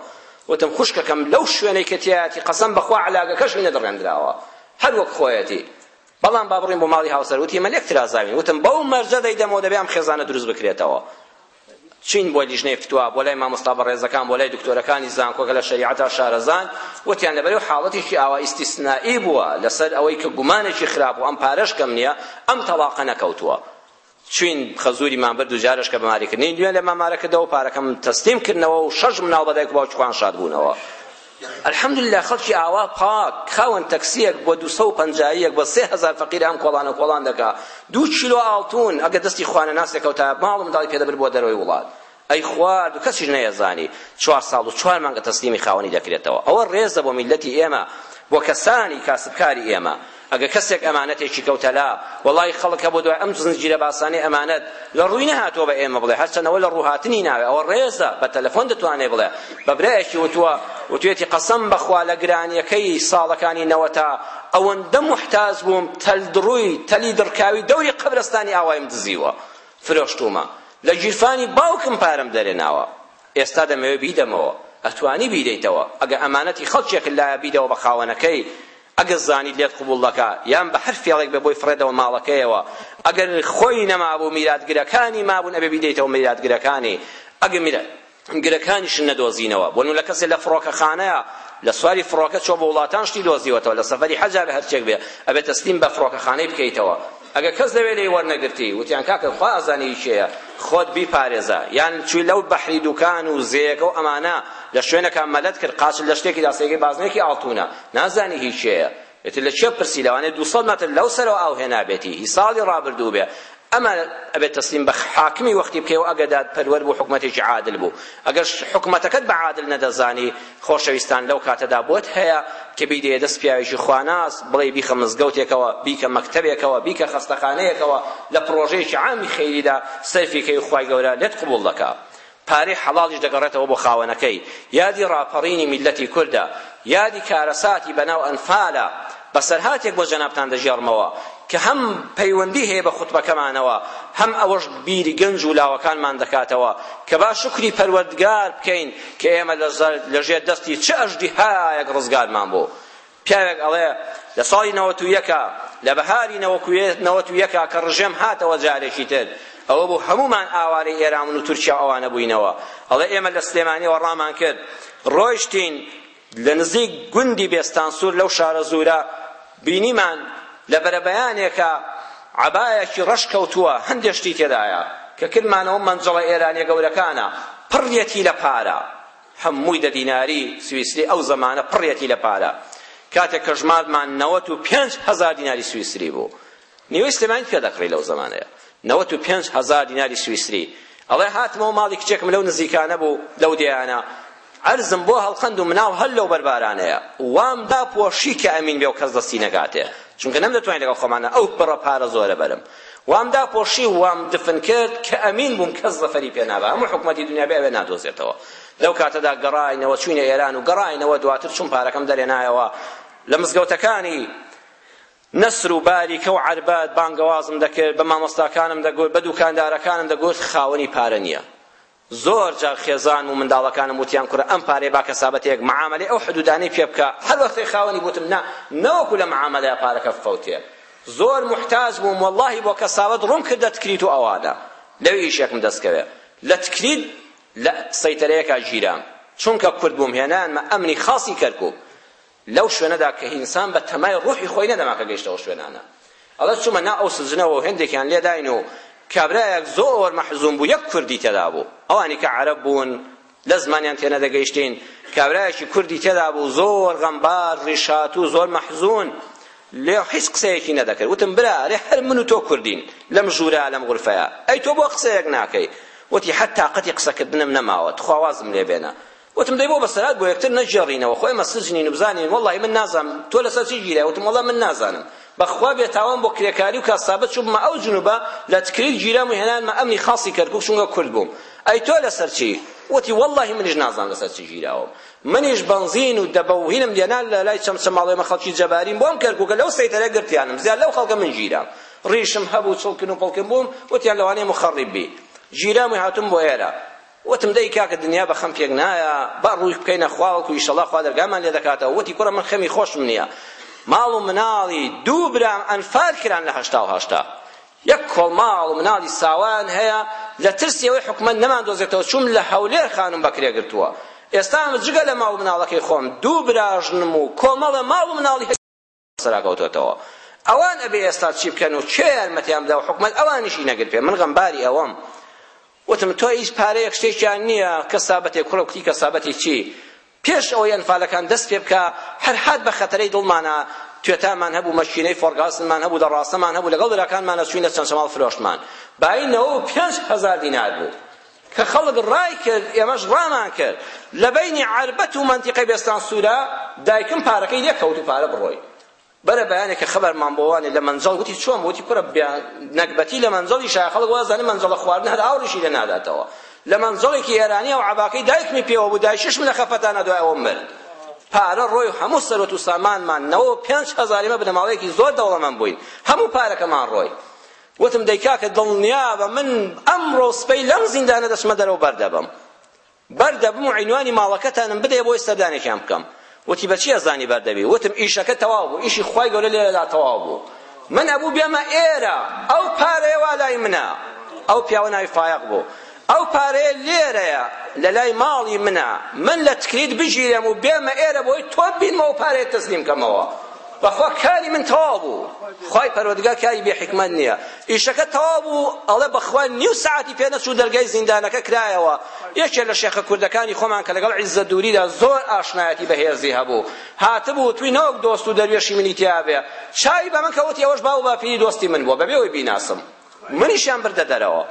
وتم خوشکەکەم لەو شوێنەی کە تیایەتی قەسەم بەخوا عەلاگەکەشی نەدڕێندراوە هەر وەک خۆیەتی بەڵام با بڕۆین بۆ ماڵی هاوسەر وتی من لێک ترازاوین وتم بەو مەرجە دەیدەمەوە دەبێ ئەم خێزانە دروست بکرێتەوە چین بۆ لیژنەی فتوا بۆ لای مامۆستا بەڕێزەکان بۆ لای دکتۆرەکانی زانکۆکە لە شەریعەتا شارەزان وتیان لەبەرەو حاڵەتێکی ئاوا ئیستیسنائی بووە لەسەر ئەوەی کە گومانێکی خراپ و ئەم پارەش کەم نییە ئەم تەڵاقە نەکەوتووە چوین خەزوری مامبرد و جارەش کە بەماری کردنی نوێ لە مامارە کردەوە پارەکەم تەسلیم کردنەوە و شەش مناڵ بەدایک و باوکی خۆیان شاد بوونەوە الحمدللە خەڵکی ئاوا پاک خاوەن تەکسیەک بۆ دوو سەد و پەنجا یەک بە سێ هەزار فەقیرە ئەم کۆڵانە کۆڵان دەکا دوو کیلۆ ئاڵتون ئەگەر دەستی خوانەناسێک کەوتایە ماڵ و منداڵی پێ دەبرد بۆ دەرەوەی وڵات ئەی خوارد و کەسیش نەیەزانی چوار ساڵ و چوار مانگە تەسلیمی خاوەنی دەکرێتەوە ئەوە ڕێزە بۆ میللەتی ئێمە بۆ کەسانی کاسبکاری ئێمە ئەگە کەسێک ئەمانەتێکی کەوتە لا وەڵای خەڵک هەبوو دوای ئەم زنجیرە باسانەی ئەمانەت لە ڕووی نەهاتووە بە ئێمە بڵێ هەرچەند ئەوە لە ڕوو هاتنی ناوێ ئەوە ڕێزە بە تەلەفۆن دەتوانێ بڵێ بە برایەکی وتووە وتوێتی قەسەم بەخوا لە گرانیەکەی ساڵەکانی نەوەتا ئەوەندە موحتاج بووم تەل دڕووی تەلی دڕکاوی دەوری قەبرستانی ئاوایم دزیوە فرۆشتوومە لە گیرفانی باوکم پارەم دەرێناوە ئێستا دەمەوێ بیدەمەوە ئەتوانی بیدەیتەوە ئەگە ئەمانەتی خەڵکێکت لایە بیدەوە بە خاوەنەکەی ئەگە زانیت لێت قبوڵ دەکا یان بە هەر فێڵێک بێ بۆی فڕێدەوە ماڵەکەیەوە ئەگەر خۆی نەمابوو میراتگرەکانی مابوون ئەبێ بیدەیتەوە میراتگرەکانی ئەگە میرات گرەکانیشن نەدۆزینەوە بۆ نمونە کەسێ لە فڕۆکەخانەیە لە سواری فڕۆکە چۆ بۆ وڵاتان شتی دۆزیوەتەوە لە سەفەری حەجا بێ هەرچێک بێ ئەبێ تەسلیم بە فڕۆکەخانەی بکەیتەوە ئەگەر کەس لەوێ لێی وەرنەگرتی وتیان کاکە خوا ئازانی کێیە خۆت بیپارێزە یان چوی لەو بەحری دوکان و زێیەکە و ئەمانە لە شوێنەکە مەلەت کرد قاچل لە شتێکی دا سێگەی بازنەیەکی ئاڵتونە نازانی هی کێیە ئیتر لە کێ بپرسی لەوانەیە دوو سەد مەتر لەو سەرەوە ئاو هێنابێتی هی ساڵی ڕابردوو بێ ئەمە ئەبێت تەسلیم بە حاکمی وەختی بکەی و ئەگەر دادپەروەر بوو حکومەتێکی عادل بوو ئەگەر حکومەتەکەت بە عادل نەدەزانی خۆشەویستان لەو کاتەدا بۆت هەیە کە بیدەیە دەست پیاوێکی خواناس بڵێی بیخە مزگەوتێکەوە بیکە مەکتەبێکەوە بیکە خەستەخانەیەکەوە لە پڕۆژەیەکی عامی خەیریدا سەرفی کەی و خوای گەورە لێت قبوڵ دەکا پارەی حەڵاڵیش دەگەڕێتەوە بۆ خاوەنەکەی، یادی ڕاپەڕینی میللەتی کوردە، یادی کارەساتی بەناو ئەنفالە، بەسەرهاتێک بۆ جەنابتان دەگێڕمەوە کە هەم پەیوەندی هەیە بە خوتبەکەمانەوە هەم ئەوەش بیری گەنج و لاوەکانمان دەکاتەوە کە با شوکری پەروەردگار بکەین کە ئێمە لە ژێر دەستی چ ئەژدیهایەک ڕزگارمان بوو پیاوێک ئەڵێ لە ساڵی نەوەت و یەکا لە بەهاری نەوەت و یەکا کە ڕژێم هاتەوە جارێکی تر ئەوە بوو هەمومان ئاوارەی ئێران و تورکیا ئەوانە بووینەوە ئەڵێ ئێمە لە سلێمانیەوە ڕامان کرد ڕۆیشتین لە نزیک گوندی بێستانسوور لەو شارە زورە بینیمان لە بەرەبەیانێکە عەبایەکی ڕەش کەوتووە هەندێک شتی تێدایە کە کردمانەوە مەنجەڵە ئێرانیە گەورەکانە پڕیەتی لە پارە هەمووی دە دیناری سویسری ئەو زەمانە پڕیەتی لە پارە کاتێک کە ژماردمان نەوەت و پێنج هەزار دیناری سویسری بوو نیوەی سلێمانی پێ دەکڕی لەو زەمانەیە نەوەت و پێنج هەزار دیناری سویسری ئەڵێ هاتمەوە ماڵی کچێکم لەو نزیکانە بوو لەو دێیانە عەرزم بۆ هەڵقەند و مناڵ هەر لەو بەربارانەیە وام داپۆشی کە ئەمین بێ و کەس دەستی نەگاتێ چونکە نەمدەتوانی لەگەڵ خۆمانە ئەو بڕە پارە زۆرە بەرم وام داپۆشی و وام دفن کرد کە ئەمین بووم کەس زەفەری پێ نابا هەموو حکومەتی دنیا بێ ئەوێ نادۆزێتەوە لەو کاتەدا گەڕاینەوە چوینە ئێران و گەڕاینەوە دواتر چون پارەکەم دەرێنایەوە لە مزگەوتەکانی نەسر و باریکە و عەربەت بانگەوازم دەکرد بە مامۆستاکانم دەگوت بە دوکاندارەکانم دەگوت خاوەنی پارە نییە زۆر جار خێزان و منداڵەکانم وتیان کورە ئەم پارەیە با کەسابەتێک معامەلەی ئەو حدودانەی پێ بکا هەر وەختێک خاوەنی بوتم نا نەوەکو لە معامەلەیا پارەکە بفەوتێ زۆر محتاج بووم واللهی بۆ کەسابەت ڕووم کردە تکریت و ئەوانە لەوێ ئیشێکم دەست کەوێ لە تکریت لە سەیتەرەیەکا ژیرام چونکە کورد بووم هێنانمە ئەمنی خاصی کەرکوک لەو شوێنەدا کە ئینسان بە تەمای ڕوحی خۆی نەدەما کە گەیشتە ئەو شوێنانە ئەڵێ چوومە نا ئەو سجنەوە و هێندێکیان لێداین و کابرایەک زۆر مەحزوم بوو یەک کوردی تێدا بوو ئەوانی کە عەرەب بوون لە زمانیان تێنەدەگەیشتین کابرایەکی کوردی تێدا بوو زۆر غەمبار ڕیشات و زۆر مەحزون لێ هیچ قسەیەکی نەدەکرد وتم برا ئەرێ هەر من و تۆ کوردین لەم ژوورە لەم غرفەیە ئەی تۆ بۆ قسەیەک ناکەی وتی هەر تاقەتی قسەکردنم نەماوە تخوا وازم لێ بێنە وتم دەی بۆ بەسەرات بۆ یەکتر نەگێڕینەوە خۆ ئێمە سجنین و بزانین وەڵاهی من نازانم تۆ لەسەر چی گیرای وتم وەڵا من نازانم بەخوا بێتاوان بۆ کرێکاری و کاسابە چووبمە ئەو جنوبە لە تکریت گیرام و هێنانمە ئەمنی خاصی کەرکوک چونکە کورد بووم ئەی تۆ لەسەر چی وتی وەڵاهی منیش نازانم لەسەر چی گیراوم منیش بەنزین و دەبە و هینم لێنا لە لای چەمچەماڵێمە خەڵکی جەباریم بۆم کەرکوکە لەو سەیتەرە گرتیانم زیاد لەو خەڵکە من گیرام ڕیشم هەبوو چڵکن و پڵکن بووم وتیان لەوانەیە مخەڕیب بی گیرام و هاتووم بۆ ئێرە وتم دەی کاکە دنیا بە خەم پێک نایە با ڕووی بکەینە خوا وەکو ئیشەڵا خوا دەرگامان لێ دەکاتەوە وتی کوڕە من خەمی خۆشم نییە ماڵ و مناڵی دوو برام ئەنفال کران لە هەشتا و هەشتا یەک کۆڵ ماڵ و مناڵی ساوایان هەیە لە ترسی ئەوەی حکومەت نەمان دۆزێتەوە چووم لە هەولێر خانم بەکرێ گرتووە ئێستا جگە لە ماڵ و مناڵەکەی خۆم دوو براژنم و کۆمەڵە ماڵ و مناڵی سەراکەوتۆتەوە ئەوان ئەبێ ئێستا چی بکەن و کێ یارمەتیان بدا و حکومەت ئەوانیشی نەگر پێ من غەمباری ئەوەم وتم تۆ هیچ پارەیەک شتێکیان نییە کەسابەتێک کوڕە کوتی کەسابەتی چی پێش ئەوەی ئەنفالەکان دەست پێ بکە هەر هات بە خەتەرەی دڵمانە توێتامان هەبوو مەشینەی فۆرگاسنمان هەبوو دە ڕاستەمان هەبوو لەگەڵ براکانمانە چوینە چەمچەماڵ فرۆشتمان بایی نەوە و پێنج هەزار دینار بوو کە خەڵک ڕای کرد ئێمەش ڕامان کرد لە بەینی عەربەت و مەنتیقەی بێستان سوورە دایکم پارەکەی لێ کەوت و پارە بڕۆی بەرە بەیانێک کە خەبەرمان بۆوانێ لە مەنجەڵ وتی چۆن وتی کورە نەگبەتی لە مەنجەڵی شای خەڵک وازانی مەنجەڵە خواردن هەر ئاوڕیشی لێ ناداتەوە لە مەنجەڵێکی ئێرانی ئەو عەباکەی دایکمی پێوە بوو دایششم لە خەفەتانە دوای ئەوم مرد پارە ڕۆی هەموو سەرۆت و سامانمان نەوە پێنج هەزاریمە بنەماڵەیەکی زۆر دەوڵەمەند بووین هەموو پارەکەمان ڕۆی وتم دەی کاکە دڵنیابە من ئەمڕۆ سبەی لەم زیندانە دەچمە دەرەوە بەردەبم بەردەبم و عینوانی ماڵەکەتانم بدەیە بۆی سەردانێکیان بکەم وتی بەچی ئەزانی بەردەبی وتم ئیشەکە تەواو بوو ئیشی خوای گەورە لێرەدا تەواو بوو من ئەبوو بێمە ئێرە ئەو پارەیەوا لای منە ئەو پیاوە ناوی فایەق بوو ئەو پارەیە لێرەیە لەلای ماڵی منە من لە تکریت بگیرێم و بێمە ئێرە بۆی تۆ بینمەوە پارەیە تەسلیم کەمەوە بەخوا کاری من تەواو بوو خوای پەروەردگار کاری بێ حکمت نییە ئیشەکە تەواو بوو ئەڵێ بەخوا نیو سعاتی پێ نەچوو دەرگای زیندانەکە کرایەوە یەکێ لە شێخە کوردەکانی خۆمان کە لەگەڵ عیزە دووریدا زۆر ئاشنایەتی بەهێزی هەبوو هاتبوو توی نەوەک دۆست و دەروێشی منی تیابێ چاوی بە من کەوت ئێوەش باو باپیری دۆستی من بووە بەبێ ئەوەی بیناسم منیشیان بردە دەرەوە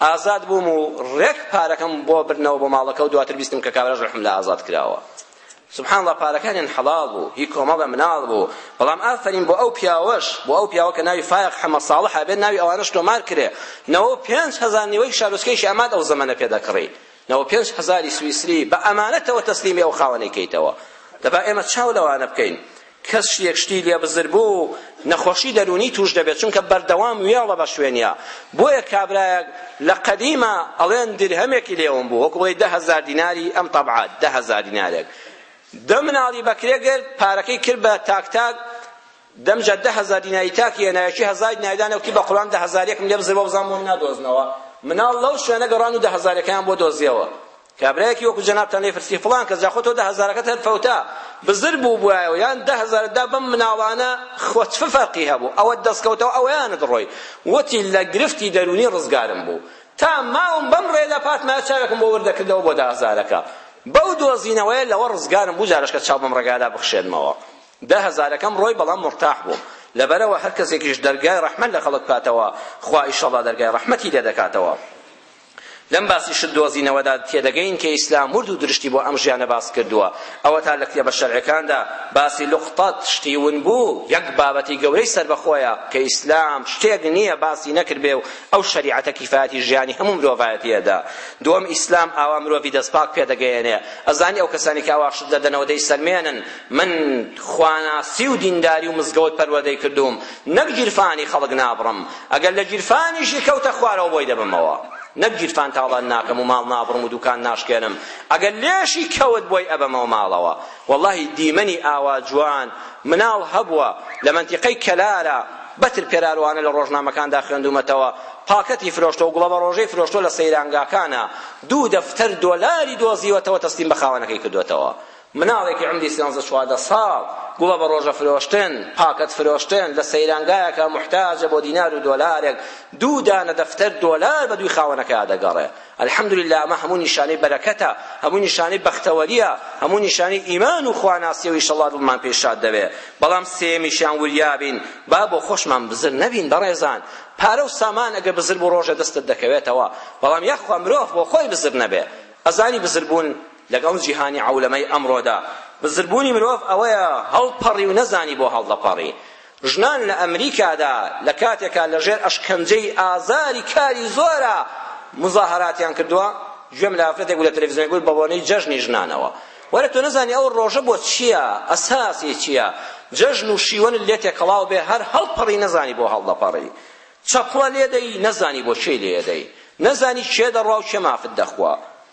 ئازاد بووم و ڕێک پارەکەم بۆ بردنەوە بۆ ماڵەکە و دواتر بیستم کە کابرا ڕوحم لە ئازاد کراوە سبحان الله پارەکانیان حەڵاڵ بوو هی کۆمەڵ بە مناڵ بوو بەڵام ئافرین بۆ ئەو پیاوەش بۆ ئەو پیاوە کە ناوی فایق حەمە ساڵح هەبێت ناوی ئەوانەش تۆمار کرێ نەوە پێنج هەزار نیوەی شارۆچکەیشی ئەمات ئەو زەمەنە پێ دەکڕی نەوە پێنج هەزاری سویسری بە ئەمانەتەوە تەسلیمی ئەو خاوەنەی کەیتەوە دەبا ئێمە چاو لەوانە بکەین کەسیێک شتی لێ بزر بوو نەخۆشی دەروونی تووش دەبێت چونکە بەردەوام وێڵە بە شوێنیا بۆیە کابرایەک لە قەدیما ئەڵێن درهەمێکی لێوم بوو وەکو بڵێی دە هەزار دیناری ئەم تەبعە دە هەزار دینارێک دە مناڵی بەکرێ گرت پارەکەی کرد بە تاک تاک دەم جا دە هەزار دیناری تاکی هێنایەکی هەزار دیناریدان وتی بە قوران دە هەزارێکم لێ بزر بۆ بزان بۆم نادۆزنەوە مناڵ لەو شوێنە گەڕان و دە هەزارەکەیان بۆ دۆزیەوە کابرایەکی وەکو جەنابتان لێ پرسی فڵان کەس جا خۆ تۆ دە هەزارەکەت هەر فەوتا بزر بووبوایەوە یان دە هەزارت دا بەم مناڵانە خۆ چ فەرقی هەبوو ئەوەت دەست کەوتەوە ئەویانت ڕۆی وتی لە گرفتی دەروونی ڕزگارم بوو تا ماوم بەم ڕێدا پاتمایە چاوێکم بۆ وردە کردەوە بۆ دە هەزارەکە بەو دۆزینەوەیە لەوە ڕزگارم بوو جارش کە چاو بەم ڕێگادا بخشێنمەوە دە هەزارەکەم ڕۆی بەڵام مرتاح بووم لەبەرەوە هەر کەسێکیش دەرگای ڕەحمەت لە خەڵک بکاتەوە خوا ئیشەڵڵا دەرگای ڕەحمەتی لێ دەکاتەوە لەم باسی شت دۆزینەوەدا تێدەگەین کە ئیسلام ورد و درشتی بۆ ئەم ژیانە باس کردووە، ئەوەتا لە کتێبە شەرعیەکاندا باسی لوقطەت، شتی ونبوو، یەک بابەتی گەورەی سەربەخۆیە کە ئیسلام شتێک نییە باسی نەکردبێ و ئەو شەریعەتە کیفایەتی ژیانی هەموو مرۆڤایەتی ئەدا. دووەم ئیسلام ئاوا مرۆڤی دەستپاک پێدەگەیەنێ. ئەزانی ئەو کەسانەی کە ئاوا شت دەدەنەوە دەیسەلمێنن من خواناسی و دینداری و مزگەوت پەروەردەی کردووم نەک گیرفانی خەڵک نابڕم. ئەگەر لە گیرفانیشی کەوتە خوارەوە بۆی دەبەمەوە نەک گیرفان تاڵان ناکەم و ماڵ نابڕم و دوکان ناشکێنم ئەگەر لێشی کەوت بۆی ئەبەمەوە ماڵەوە وەڵاهی دیمەنی ئاوا جوان مناڵ هەبووە لە مەنتیقەی کەلارە بەتر پێراروانە لە ڕۆژنامەکاندا خوێندومەتەوە پاکەتی فرۆشتە و گوڵە بە ڕۆژەی فرۆشتوە لە سەیرانگاکانە دوو دەفتەر دۆلاری دۆزیوەتەوە تەسلیم بە خاوەنەکەی کردوەتەوە مناڵێکی عەمری سێنزە چواردە ساڵ گوڵە بە ڕۆژە فرۆشتن، پاکەت فرۆشتن، لە سەیرانگایەکا موحتاجە بۆ دینار و دۆلارێک، دوو دانە دەفتەر دۆلار بە دووی خاوەنەکەیا دەگەڕێ. الحمدللە ئەمە هەموو نیشانەی بەرەکەتە، هەموو نیشانەی بەختەوەریە، هەموو نیشانەی ئیمان و خواناسیە و ئیشەڵڵا دڵمان پێی شاد دەبێ. بەڵام سێیەمیشیان وریا بین با بۆ خۆشمان بزر نەبین بەڕێزان. پارە و سامان ئەگەر بزر بوو ڕۆژێ دەستت دەکەوێتەوە، بەڵام یاخوا مرۆڤ بۆ خۆی بزر نەبێ. ئەزانی بزر بوون لەگەڵ جیهانی عەولەمەی ئەمڕۆدا، بزربوونی مرۆڤ ئەوەیە هەڵپەڕی و نەزانی بۆ هەڵدەپەڕی. ژنان لە ئەمریکادا لە کاتێکا لەژێر ئەشکەنجەی ئازاری کاری زۆرا موزاهەراتیان کردووە، گوێم لە ئافرەتێک بوو لە تەلەفیزیۆنێک گوت بەبۆنەی جەژنی ژنانەوە. وەرە تۆ نەزانی ئەو ڕۆژە بۆ چییە، ئەساسی چییە، جەژن و شیوەنت لێ تێکەڵاو بێ هەر هەڵپەڕی نەزانی بۆ هەڵدەپەڕی. چەپڵە لێدەی نەزانی بۆ کێی لێدەی. نەزانی کێ دەڕوا و کێ مافت دەخوا.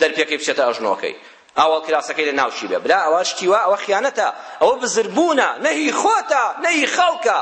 دەرپێکەی بچێتە ئەژنۆکەی ئاوەڵ کراسەکەی لە ناوشی بێ برا ئەوە شتی وا ئەوە خیانەتە ئەوە بزر بوونە نە هی خۆتە نە هی خەڵکە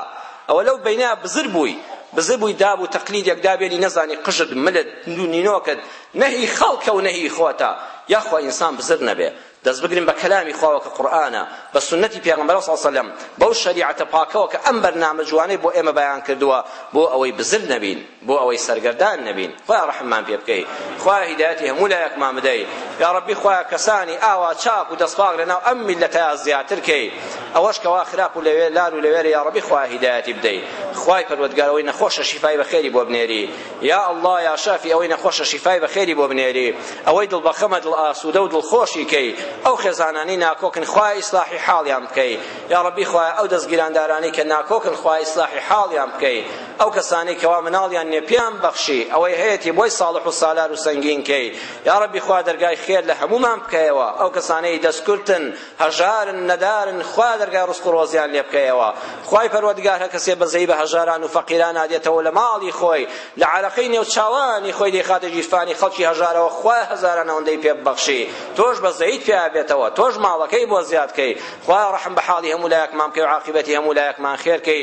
ئەوە لەو بینە بزر بووی بزر بووی داب و تەقلیدێک دابێنی نەزانی قژت ملت نینۆکت نە هی خەڵکە و نە هی خۆتە یاخوا ئینسان بزر نەبێ دەست بگرن بە کەلامی خواوە کە قورئانە بە سنەتی پێغەمبەر صلی الله علیه و سلم بەو شریعەتە پاکەوە کە ئەم بەرنامە جوانەی بۆ ئێمە بەیان کردووە بۆ ئەوەی بزر نەبین بۆ ئەوەی سەرگەردان نەبین خوایە ڕەحممان پێ بکەی خوایە هیدایەتی هەموو لایەکمان بدەی یا ڕەبی خوایە کەسانی ئاوا چاک و دەستپاک لەناو ئەم میلەتەیا زیاتر کەی ئەوەش کەوا خراپ و لەوێ لار و لەوێرە یا ڕەبی خوایە هیدایەتی بدەی خوای پەروەردگار ئەوەی نەخۆشە شیفای بەخێری بۆ بنێری یا ئەڵڵا یا شافی ئەوەی نەخۆشە شیفای بەخێری بۆ بنێری ئەوەی دڵ بەخەمە دڵ ئاسوودە و دڵخۆشی کەی ئەو خێزانانی ناکۆکن خوای ئیسلاحی حاڵیان بکەی یا ڕەبی خوایە ئەو دەستگیراندارانی کە ناکۆکن خوای ئیسلاحی حاڵیان بکەی ئەو کەسانەی کەوا مناڵیان نیە پێیان بەخشی ئەوەی هەیەتی بۆی ساڵح و سالار و سەنگین کەی یاڕەبی خوا دەرگای خێر لە هەموومان بکەیەوە ئەو کەسانەی دەستکورتن هەژارن نەدارن خوا دەرگای ڕزق و ڕۆزیان لێ بکەیەوە خوای پەروەردگار هەر کەسێ بەزەی بە هەژاران و فەقیران نادێتەوە لە ماڵی خۆی لە عەرەقەی نێو چاوانی خۆی دەیخاتە گیرفانی خەڵکی هەژارەوە خوای هەزاران ئەوەندەی پێ ببەخشی تۆش بەزەیت پێیا بێتەوە تۆش ماڵەکەی بۆ زیاد کەی خوای ڕەحم بە حاڵی هەموو لایەکمان بکەی و عاقبەتی هەموو لایەکمان خێر کەی